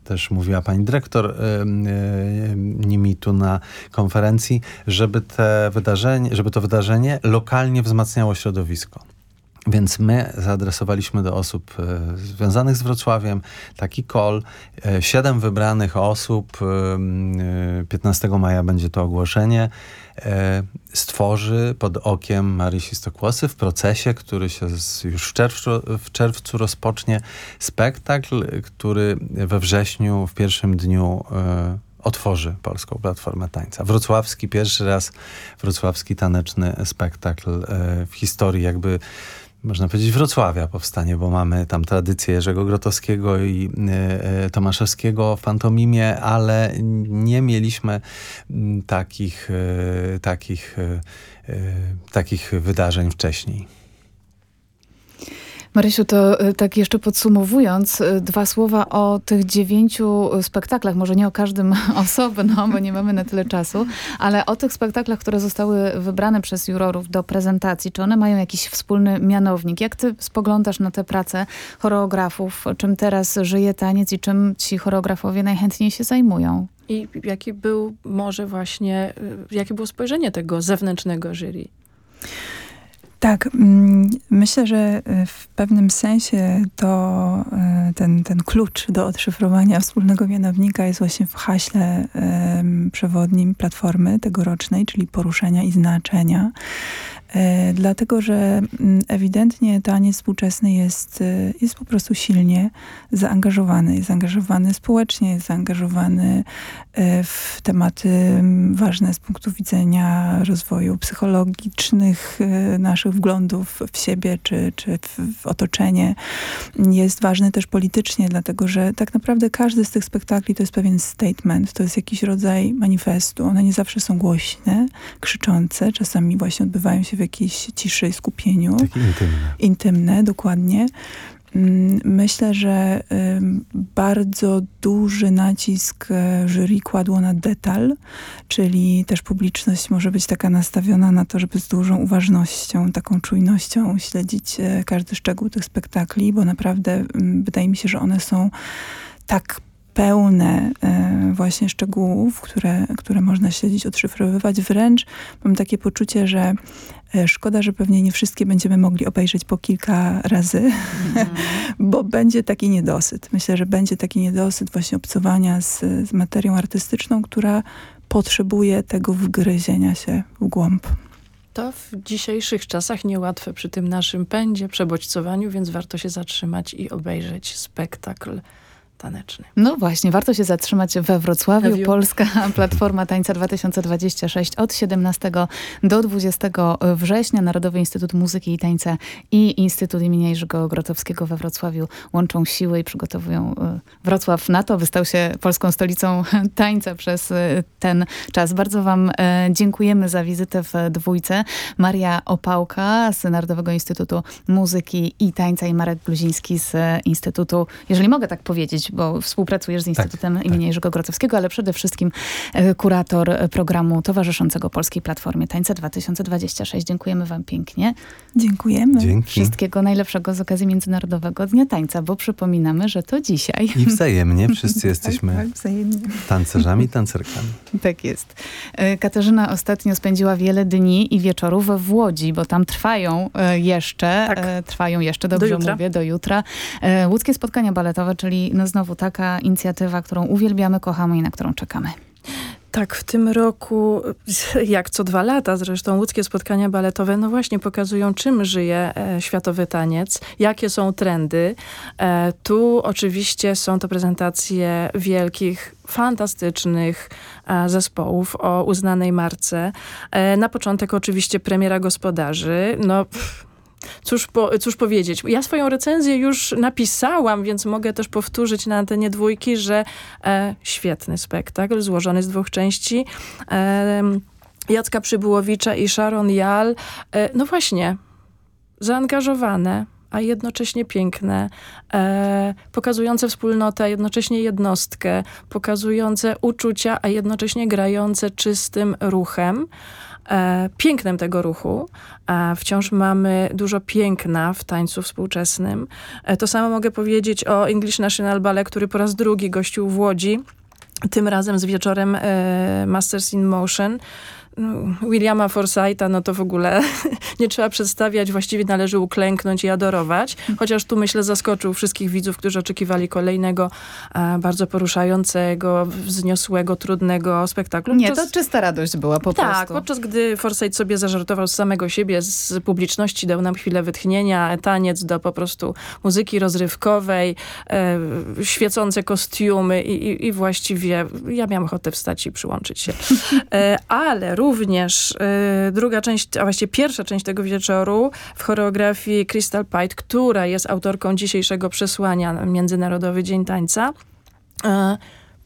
też mówiła pani dyrektor nimi tu na konferencji, żeby, te wydarzenie, żeby to wydarzenie lokalnie wzmacniało środowisko. Więc my zaadresowaliśmy do osób e, związanych z Wrocławiem taki call. E, siedem wybranych osób, e, 15 maja będzie to ogłoszenie, e, stworzy pod okiem Marysi Stokłosy w procesie, który się już w czerwcu, w czerwcu rozpocznie, spektakl, który we wrześniu, w pierwszym dniu e, otworzy Polską Platformę Tańca. Wrocławski, pierwszy raz wrocławski taneczny spektakl e, w historii jakby można powiedzieć, Wrocławia powstanie, bo mamy tam tradycję Jerzego Grotowskiego i y, Tomaszewskiego w Fantomimie, ale nie mieliśmy takich, y, takich, y, takich wydarzeń wcześniej. Marysiu, to y, tak jeszcze podsumowując, y, dwa słowa o tych dziewięciu spektaklach, może nie o każdym osobno, bo nie mamy na tyle czasu, ale o tych spektaklach, które zostały wybrane przez jurorów do prezentacji. Czy one mają jakiś wspólny mianownik? Jak ty spoglądasz na tę pracę choreografów? Czym teraz żyje taniec i czym ci choreografowie najchętniej się zajmują? I jaki był może właśnie, y, jakie było spojrzenie tego zewnętrznego jury? Tak, mm, myślę, że e, w pewnym sensie to e, ten, ten klucz do odszyfrowania wspólnego mianownika jest właśnie w haśle przewodnim Platformy tegorocznej, czyli poruszenia i znaczenia. E, dlatego, że mm, ewidentnie taniec współczesny jest, e, jest po prostu silnie zaangażowany. Jest zaangażowany społecznie, jest zaangażowany e, w tematy mm, ważne z punktu widzenia rozwoju psychologicznych naszych wglądów w siebie czy, czy w, otoczenie. Jest ważny też politycznie, dlatego, że tak naprawdę każdy z tych spektakli to jest pewien statement, to jest jakiś rodzaj manifestu. One nie zawsze są głośne, krzyczące, czasami właśnie odbywają się w jakiejś ciszy i skupieniu. Takie intymne. Intymne, dokładnie. Mm, myślę, że bardzo duży nacisk e, jury kładło na detal, czyli też publiczność może być taka nastawiona na to, żeby z dużą uważnością, taką czujnością śledzić e, każdy szczegół tych spektakli, bo naprawdę mm, wydaje mi się, że one są tak pełne e, właśnie szczegółów, które, które można śledzić, odszyfrowywać. Wręcz mam takie poczucie, że e, szkoda, że pewnie nie wszystkie będziemy mogli obejrzeć po kilka razy, mm. bo będzie taki niedosyt. Myślę, że będzie taki niedosyt właśnie obcowania z, z materią artystyczną, która potrzebuje tego wgryzienia się w głąb. To w dzisiejszych czasach niełatwe przy tym naszym pędzie, przebodźcowaniu, więc warto się zatrzymać i obejrzeć spektakl taneczny. No właśnie, warto się zatrzymać we Wrocławiu. Polska Platforma Tańca 2026 od 17 do 20 września. Narodowy Instytut Muzyki i Tańca i Instytut imienia Jerzego Grotowskiego we Wrocławiu łączą siły i przygotowują e, Wrocław na to, by stał się polską stolicą tańca przez e, ten czas. Bardzo wam e, dziękujemy za wizytę w dwójce. Maria Opałka z Narodowego Instytutu Muzyki i Tańca i Marek Gluziński z Instytutu, jeżeli mogę tak powiedzieć, bo współpracujesz z tak, Instytutem tak, imienia tak. Jerzego Grotowskiego, ale przede wszystkim e, kurator programu towarzyszącego Polskiej Platformie Tańca 2026. Dziękujemy wam pięknie. Dziękujemy. Dzięki. Wszystkiego najlepszego z okazji Międzynarodowego Dnia Tańca, bo przypominamy, że to dzisiaj. I wzajemnie. Wszyscy jesteśmy tak, wzajemnie. tancerzami, tancerkami. Tak jest. E, Katarzyna ostatnio spędziła wiele dni i wieczorów w Łodzi, bo tam trwają e, jeszcze, tak. trwają jeszcze, dobrze do mówię, do jutra. Łódzkie spotkania baletowe, czyli no znowu taka inicjatywa, którą uwielbiamy, kochamy i na którą czekamy. Tak, w tym roku, jak co dwa lata zresztą, łódzkie spotkania baletowe, no właśnie pokazują, czym żyje e, światowy taniec, jakie są trendy. E, tu oczywiście są to prezentacje wielkich, fantastycznych e, zespołów o uznanej marce. E, na początek oczywiście premiera gospodarzy. No... Pff, Cóż, po, cóż powiedzieć? Ja swoją recenzję już napisałam, więc mogę też powtórzyć na antenie dwójki, że e, świetny spektakl, złożony z dwóch części. E, Jacka Przybyłowicza i Sharon Jal. E, no właśnie, zaangażowane, a jednocześnie piękne, e, pokazujące wspólnotę, a jednocześnie jednostkę, pokazujące uczucia, a jednocześnie grające czystym ruchem. E, pięknem tego ruchu. E, wciąż mamy dużo piękna w tańcu współczesnym. E, to samo mogę powiedzieć o English National Ballet, który po raz drugi gościł w Łodzi. Tym razem z wieczorem Masters in Motion. No, Williama Forsytha, no to w ogóle nie trzeba przedstawiać, właściwie należy uklęknąć i adorować. Chociaż tu myślę zaskoczył wszystkich widzów, którzy oczekiwali kolejnego e, bardzo poruszającego, wzniosłego, trudnego spektaklu. Nie, to czysta radość była po tak, prostu. Tak, podczas gdy Forsyth sobie zażartował z samego siebie, z publiczności, dał nam chwilę wytchnienia, taniec do po prostu muzyki rozrywkowej, e, świecące kostiumy i, i, i, właściwie ja miałam ochotę wstać i przyłączyć się. E, ale również y, druga część, a właściwie pierwsza część tego wieczoru w choreografii Crystal Pite, która jest autorką dzisiejszego przesłania Międzynarodowy Dzień Tańca. Y,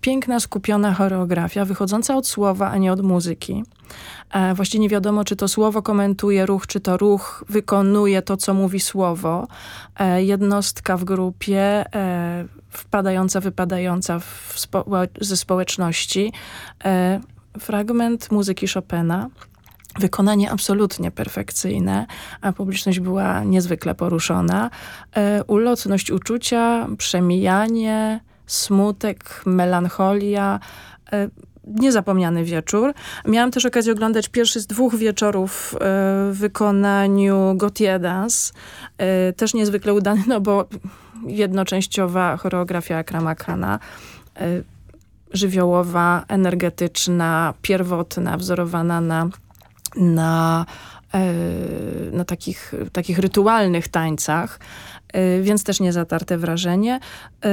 piękna, skupiona choreografia, wychodząca od słowa, a nie od muzyki. E, właściwie nie wiadomo, czy to słowo komentuje ruch, czy to ruch wykonuje to, co mówi słowo. E, jednostka w grupie, e, wpadająca, wypadająca w spo ze społeczności fragment muzyki Chopina, wykonanie absolutnie perfekcyjne, a publiczność była niezwykle poruszona. E, ulotność uczucia, przemijanie, smutek, melancholia, e, niezapomniany wieczór. Miałam też okazję oglądać pierwszy z dwóch wieczorów e, w wykonaniu Gautier Dance. Też niezwykle udany, no bo jednoczęściowa choreografia Akrama Kana. E, żywiołowa, energetyczna, pierwotna, wzorowana na, na na takich, takich rytualnych tańcach. Y, więc też nie zatarte wrażenie. Y,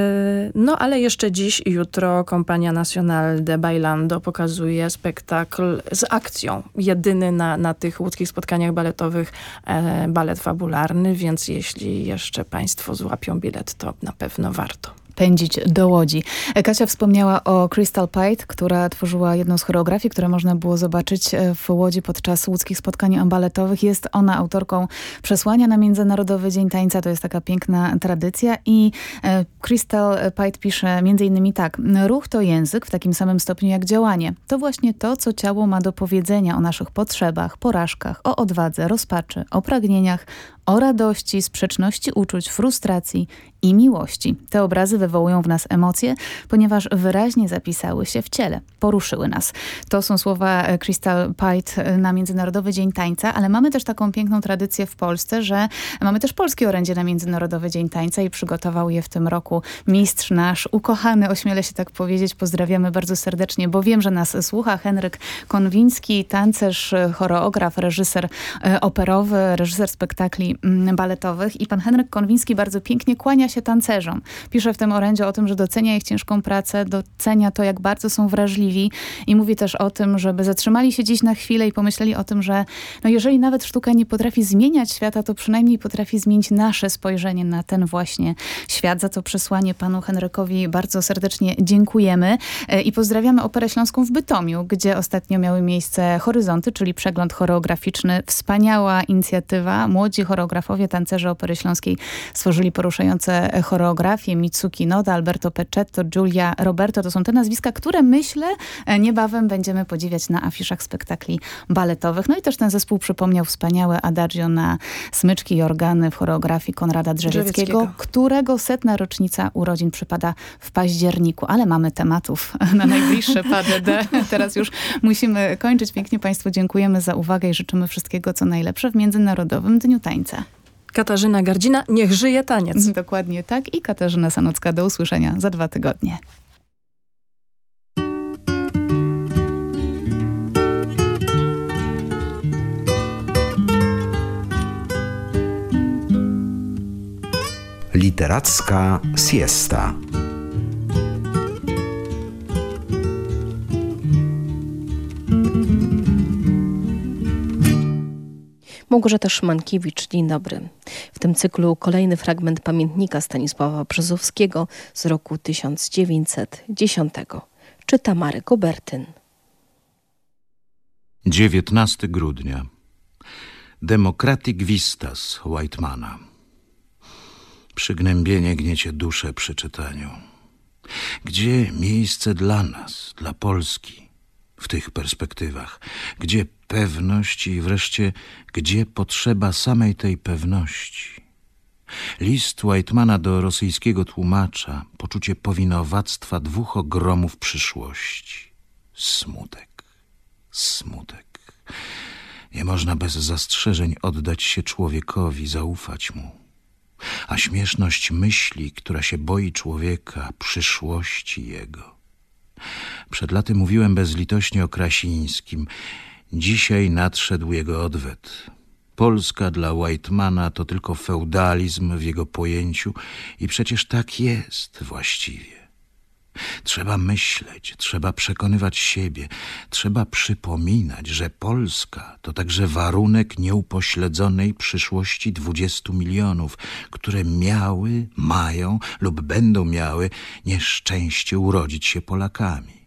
no ale jeszcze dziś i jutro Kompania Nacional de Bailando pokazuje spektakl z akcją. Jedyny na, na tych łódzkich spotkaniach baletowych e, balet fabularny, więc jeśli jeszcze Państwo złapią bilet, to na pewno warto pędzić do Łodzi. Kasia wspomniała o Crystal Pite, która tworzyła jedną z choreografii, które można było zobaczyć e, w Łodzi podczas łódzkich spotkań ambaletowych. Jest ona autorką przesłania na Międzynarodowy Dzień Tańca. To jest taka piękna tradycja i e, Crystal Pite pisze innymi tak. Ruch to język w takim samym stopniu jak działanie. To właśnie to, co ciało ma do powiedzenia o naszych potrzebach, porażkach, o odwadze, rozpaczy, o pragnieniach, o radości, sprzeczności uczuć, frustracji i miłości. Te obrazy wywołują w nas emocje, ponieważ wyraźnie zapisały się w ciele, poruszyły nas. To są słowa e, Crystal Pite e, na Międzynarodowy Dzień Tańca, ale mamy też taką piękną tradycję w Polsce, że mamy też polskie orędzie na Międzynarodowy Dzień Tańca i przygotował je w tym roku mistrz nasz, ukochany, ośmielę się tak powiedzieć, pozdrawiamy bardzo serdecznie, bo wiem, że nas słucha Henryk Konwiński, tancerz, choreograf, reżyser e, operowy, reżyser spektakli baletowych i pan Henryk Konwiński bardzo pięknie kłania się tancerzom. Pisze w tym orędzie o tym, że docenia ich ciężką pracę, docenia to, jak bardzo są wrażliwi i mówi też o tym, żeby zatrzymali się dziś na chwilę i pomyśleli o tym, że no jeżeli nawet sztuka nie potrafi zmieniać świata, to przynajmniej potrafi zmienić nasze spojrzenie na ten właśnie świat. Za to przesłanie panu Henrykowi bardzo serdecznie dziękujemy e, i pozdrawiamy Operę Śląską w Bytomiu, gdzie ostatnio miały miejsce Horyzonty, czyli przegląd choreograficzny. Wspaniała inicjatywa. Młodzi choreografowie, tancerze Opery Śląskiej stworzyli poruszające choreografię, Mitsuki Noda, Alberto Peccetto, Giulia Roberto. To są te nazwiska, które myślę e, niebawem będziemy podziwiać na afiszach spektakli baletowych. No i też ten zespół przypomniał wspaniałe adagio na smyczki i organy w choreografii Konrada Drzewieckiego, Drzewieckiego. którego setna rocznica urodzin przypada w październiku. Ale mamy tematów na najbliższe PADD. Teraz już musimy kończyć. Pięknie Państwu dziękujemy za uwagę i życzymy wszystkiego, co najlepsze w Międzynarodowym Dniu Tańca. Katarzyna Gardzina, niech żyje taniec. Dokładnie tak i Katarzyna Sanocka. Do usłyszenia za dwa tygodnie. Literacka siesta. Małgorzata Szymankiewicz, dzień dobry. W tym cyklu kolejny fragment pamiętnika Stanisława Brzozowskiego z roku 1910. Czyta Marek Obertyn. 19 grudnia. Democratic Vistas Whitemana. Przygnębienie gniecie duszę przy czytaniu. Gdzie miejsce dla nas, dla Polski, w tych perspektywach? Gdzie pewność i wreszcie gdzie potrzeba samej tej pewności. List Whitemana do rosyjskiego tłumacza, poczucie powinowactwa dwóch ogromów przyszłości. Smutek, smutek. Nie można bez zastrzeżeń oddać się człowiekowi, zaufać mu. A śmieszność myśli, która się boi człowieka, przyszłości jego. Przed laty mówiłem bezlitośnie o Krasińskim – Dzisiaj nadszedł jego odwet. Polska dla Whitemana to tylko feudalizm w jego pojęciu i przecież tak jest właściwie. Trzeba myśleć, trzeba przekonywać siebie, trzeba przypominać, że Polska to także warunek nieupośledzonej przyszłości dwudziestu milionów, które miały, mają lub będą miały nieszczęście urodzić się Polakami.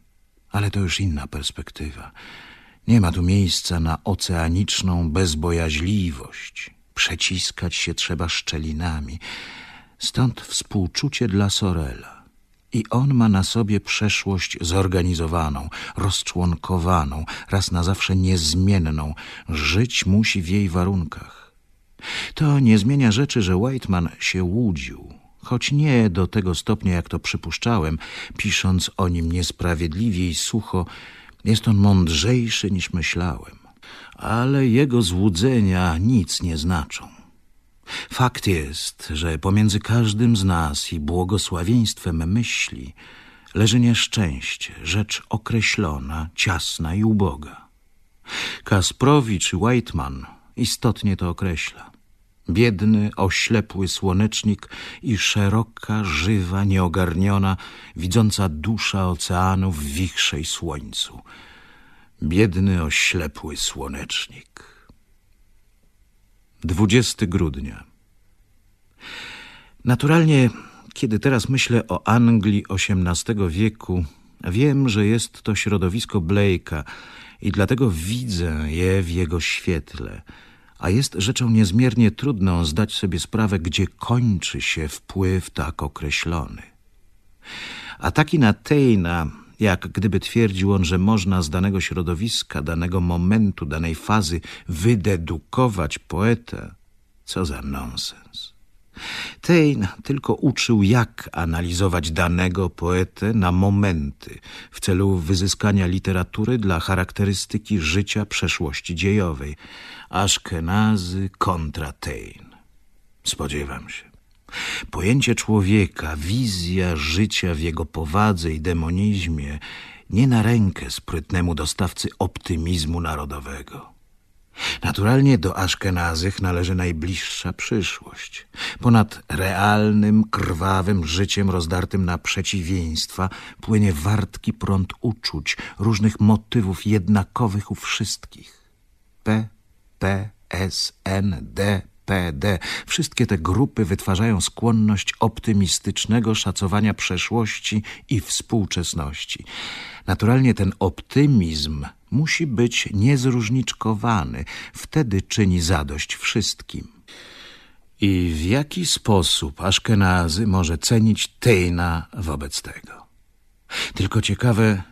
Ale to już inna perspektywa. Nie ma tu miejsca na oceaniczną bezbojaźliwość. Przeciskać się trzeba szczelinami. Stąd współczucie dla Sorela. I on ma na sobie przeszłość zorganizowaną, rozczłonkowaną, raz na zawsze niezmienną. Żyć musi w jej warunkach. To nie zmienia rzeczy, że Whiteman się łudził, choć nie do tego stopnia, jak to przypuszczałem, pisząc o nim niesprawiedliwie i sucho, jest on mądrzejszy niż myślałem, ale jego złudzenia nic nie znaczą. Fakt jest, że pomiędzy każdym z nas i błogosławieństwem myśli leży nieszczęście, rzecz określona, ciasna i uboga. Kasprowicz i Whiteman istotnie to określa. Biedny, oślepły słonecznik i szeroka, żywa, nieogarniona, widząca dusza oceanu w wichrze i słońcu. Biedny, oślepły słonecznik. 20 grudnia. Naturalnie, kiedy teraz myślę o Anglii XVIII wieku, wiem, że jest to środowisko Blake'a i dlatego widzę je w jego świetle, a jest rzeczą niezmiernie trudną zdać sobie sprawę, gdzie kończy się wpływ tak określony. Ataki na Tejna, jak gdyby twierdził on, że można z danego środowiska, danego momentu, danej fazy wydedukować poetę, co za nonsens. Taine tylko uczył, jak analizować danego poetę na momenty w celu wyzyskania literatury dla charakterystyki życia przeszłości dziejowej. Ashkenazy kontra Taine. Spodziewam się. Pojęcie człowieka, wizja życia w jego powadze i demonizmie nie na rękę sprytnemu dostawcy optymizmu narodowego. Naturalnie do Aszkenazych należy najbliższa przyszłość. Ponad realnym, krwawym życiem rozdartym na przeciwieństwa płynie wartki prąd uczuć, różnych motywów jednakowych u wszystkich. P, P, S, N, D, P, D. Wszystkie te grupy wytwarzają skłonność optymistycznego szacowania przeszłości i współczesności. Naturalnie ten optymizm musi być niezróżniczkowany. Wtedy czyni zadość wszystkim. I w jaki sposób Aszkenazy może cenić Tejna wobec tego? Tylko ciekawe,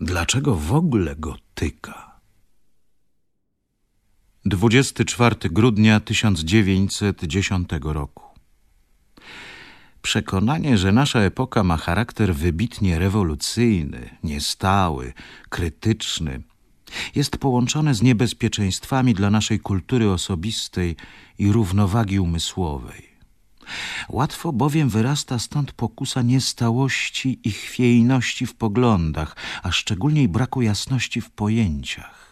dlaczego w ogóle go tyka? 24 grudnia 1910 roku. Przekonanie, że nasza epoka ma charakter wybitnie rewolucyjny, niestały, krytyczny, jest połączone z niebezpieczeństwami dla naszej kultury osobistej i równowagi umysłowej. Łatwo bowiem wyrasta stąd pokusa niestałości i chwiejności w poglądach, a szczególnie braku jasności w pojęciach.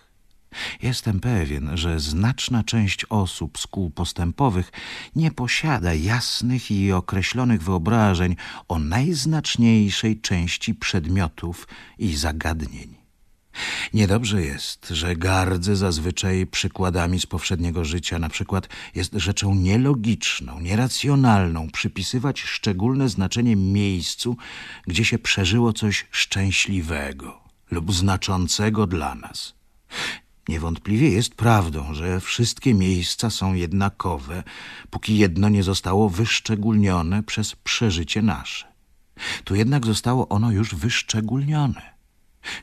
Jestem pewien, że znaczna część osób z kół postępowych nie posiada jasnych i określonych wyobrażeń o najznaczniejszej części przedmiotów i zagadnień. Niedobrze jest, że gardzę zazwyczaj przykładami z powszedniego życia. Na przykład jest rzeczą nielogiczną, nieracjonalną przypisywać szczególne znaczenie miejscu, gdzie się przeżyło coś szczęśliwego lub znaczącego dla nas. Niewątpliwie jest prawdą, że wszystkie miejsca są jednakowe, póki jedno nie zostało wyszczególnione przez przeżycie nasze. Tu jednak zostało ono już wyszczególnione.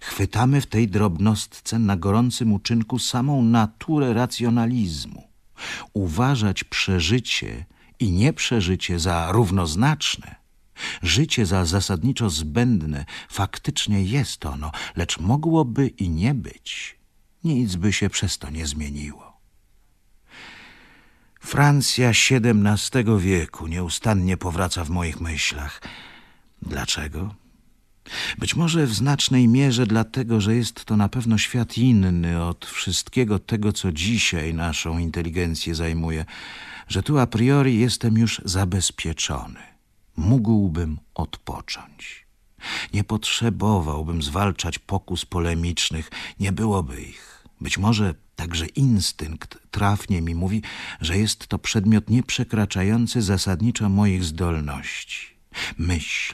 Chwytamy w tej drobnostce na gorącym uczynku samą naturę racjonalizmu. Uważać przeżycie i nieprzeżycie za równoznaczne, życie za zasadniczo zbędne, faktycznie jest ono, lecz mogłoby i nie być. Nic by się przez to nie zmieniło. Francja XVII wieku nieustannie powraca w moich myślach. Dlaczego? Być może w znacznej mierze dlatego, że jest to na pewno świat inny od wszystkiego tego, co dzisiaj naszą inteligencję zajmuje, że tu a priori jestem już zabezpieczony. Mógłbym odpocząć. Nie potrzebowałbym zwalczać pokus polemicznych, nie byłoby ich. Być może także instynkt trafnie mi mówi, że jest to przedmiot nieprzekraczający zasadniczo moich zdolności. Myśl,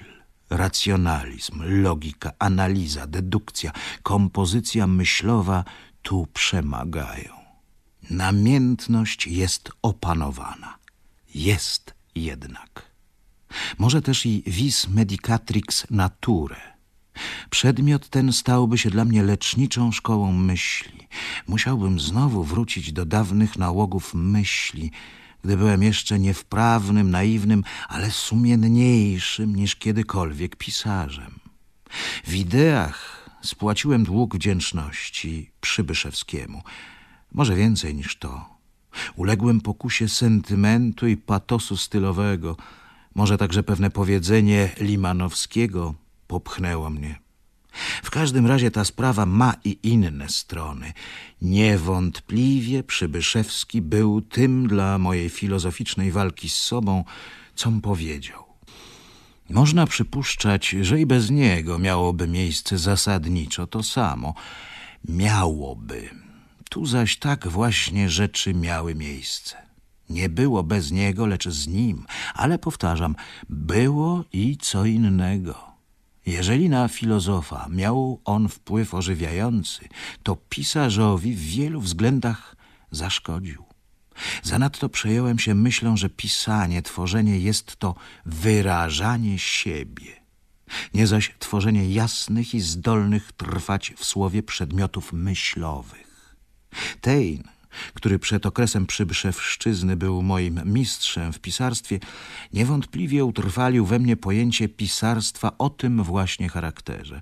racjonalizm, logika, analiza, dedukcja, kompozycja myślowa tu przemagają. Namiętność jest opanowana. Jest jednak. Może też i vis medicatrix nature. Przedmiot ten stałby się dla mnie leczniczą szkołą myśli. Musiałbym znowu wrócić do dawnych nałogów myśli, gdy byłem jeszcze niewprawnym, naiwnym, ale sumienniejszym niż kiedykolwiek pisarzem. W ideach spłaciłem dług wdzięczności Przybyszewskiemu. Może więcej niż to. Uległem pokusie sentymentu i patosu stylowego. Może także pewne powiedzenie Limanowskiego popchnęło mnie. W każdym razie ta sprawa ma i inne strony. Niewątpliwie Przybyszewski był tym dla mojej filozoficznej walki z sobą, com powiedział. Można przypuszczać, że i bez niego miałoby miejsce zasadniczo to samo. Miałoby. Tu zaś tak właśnie rzeczy miały miejsce. Nie było bez niego, lecz z nim, ale powtarzam, było i co innego. Jeżeli na filozofa miał on wpływ ożywiający, to pisarzowi w wielu względach zaszkodził. Zanadto przejąłem się myślą, że pisanie, tworzenie jest to wyrażanie siebie, nie zaś tworzenie jasnych i zdolnych trwać w słowie przedmiotów myślowych. Tein, który przed okresem przybrzewszczyzny był moim mistrzem w pisarstwie, niewątpliwie utrwalił we mnie pojęcie pisarstwa o tym właśnie charakterze.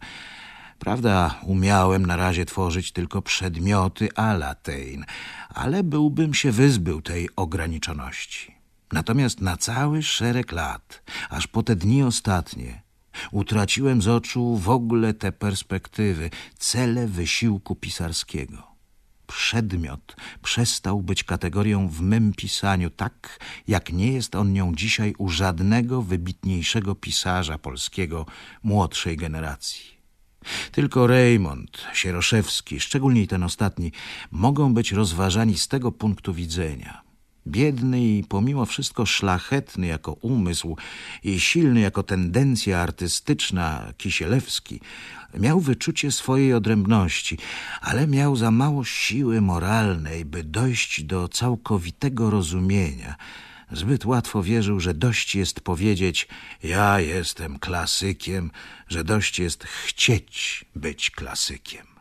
Prawda, umiałem na razie tworzyć tylko przedmioty a latein, ale byłbym się wyzbył tej ograniczoności. Natomiast na cały szereg lat, aż po te dni ostatnie, utraciłem z oczu w ogóle te perspektywy, cele wysiłku pisarskiego. Przedmiot przestał być kategorią w mym pisaniu, tak jak nie jest on nią dzisiaj u żadnego wybitniejszego pisarza polskiego młodszej generacji. Tylko Raymond, Sieroszewski, szczególnie ten ostatni, mogą być rozważani z tego punktu widzenia. Biedny i pomimo wszystko szlachetny jako umysł i silny jako tendencja artystyczna Kisielewski miał wyczucie swojej odrębności, ale miał za mało siły moralnej, by dojść do całkowitego rozumienia. Zbyt łatwo wierzył, że dość jest powiedzieć ja jestem klasykiem, że dość jest chcieć być klasykiem.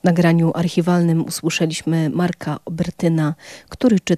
W nagraniu archiwalnym usłyszeliśmy Marka Obertyna, który czyta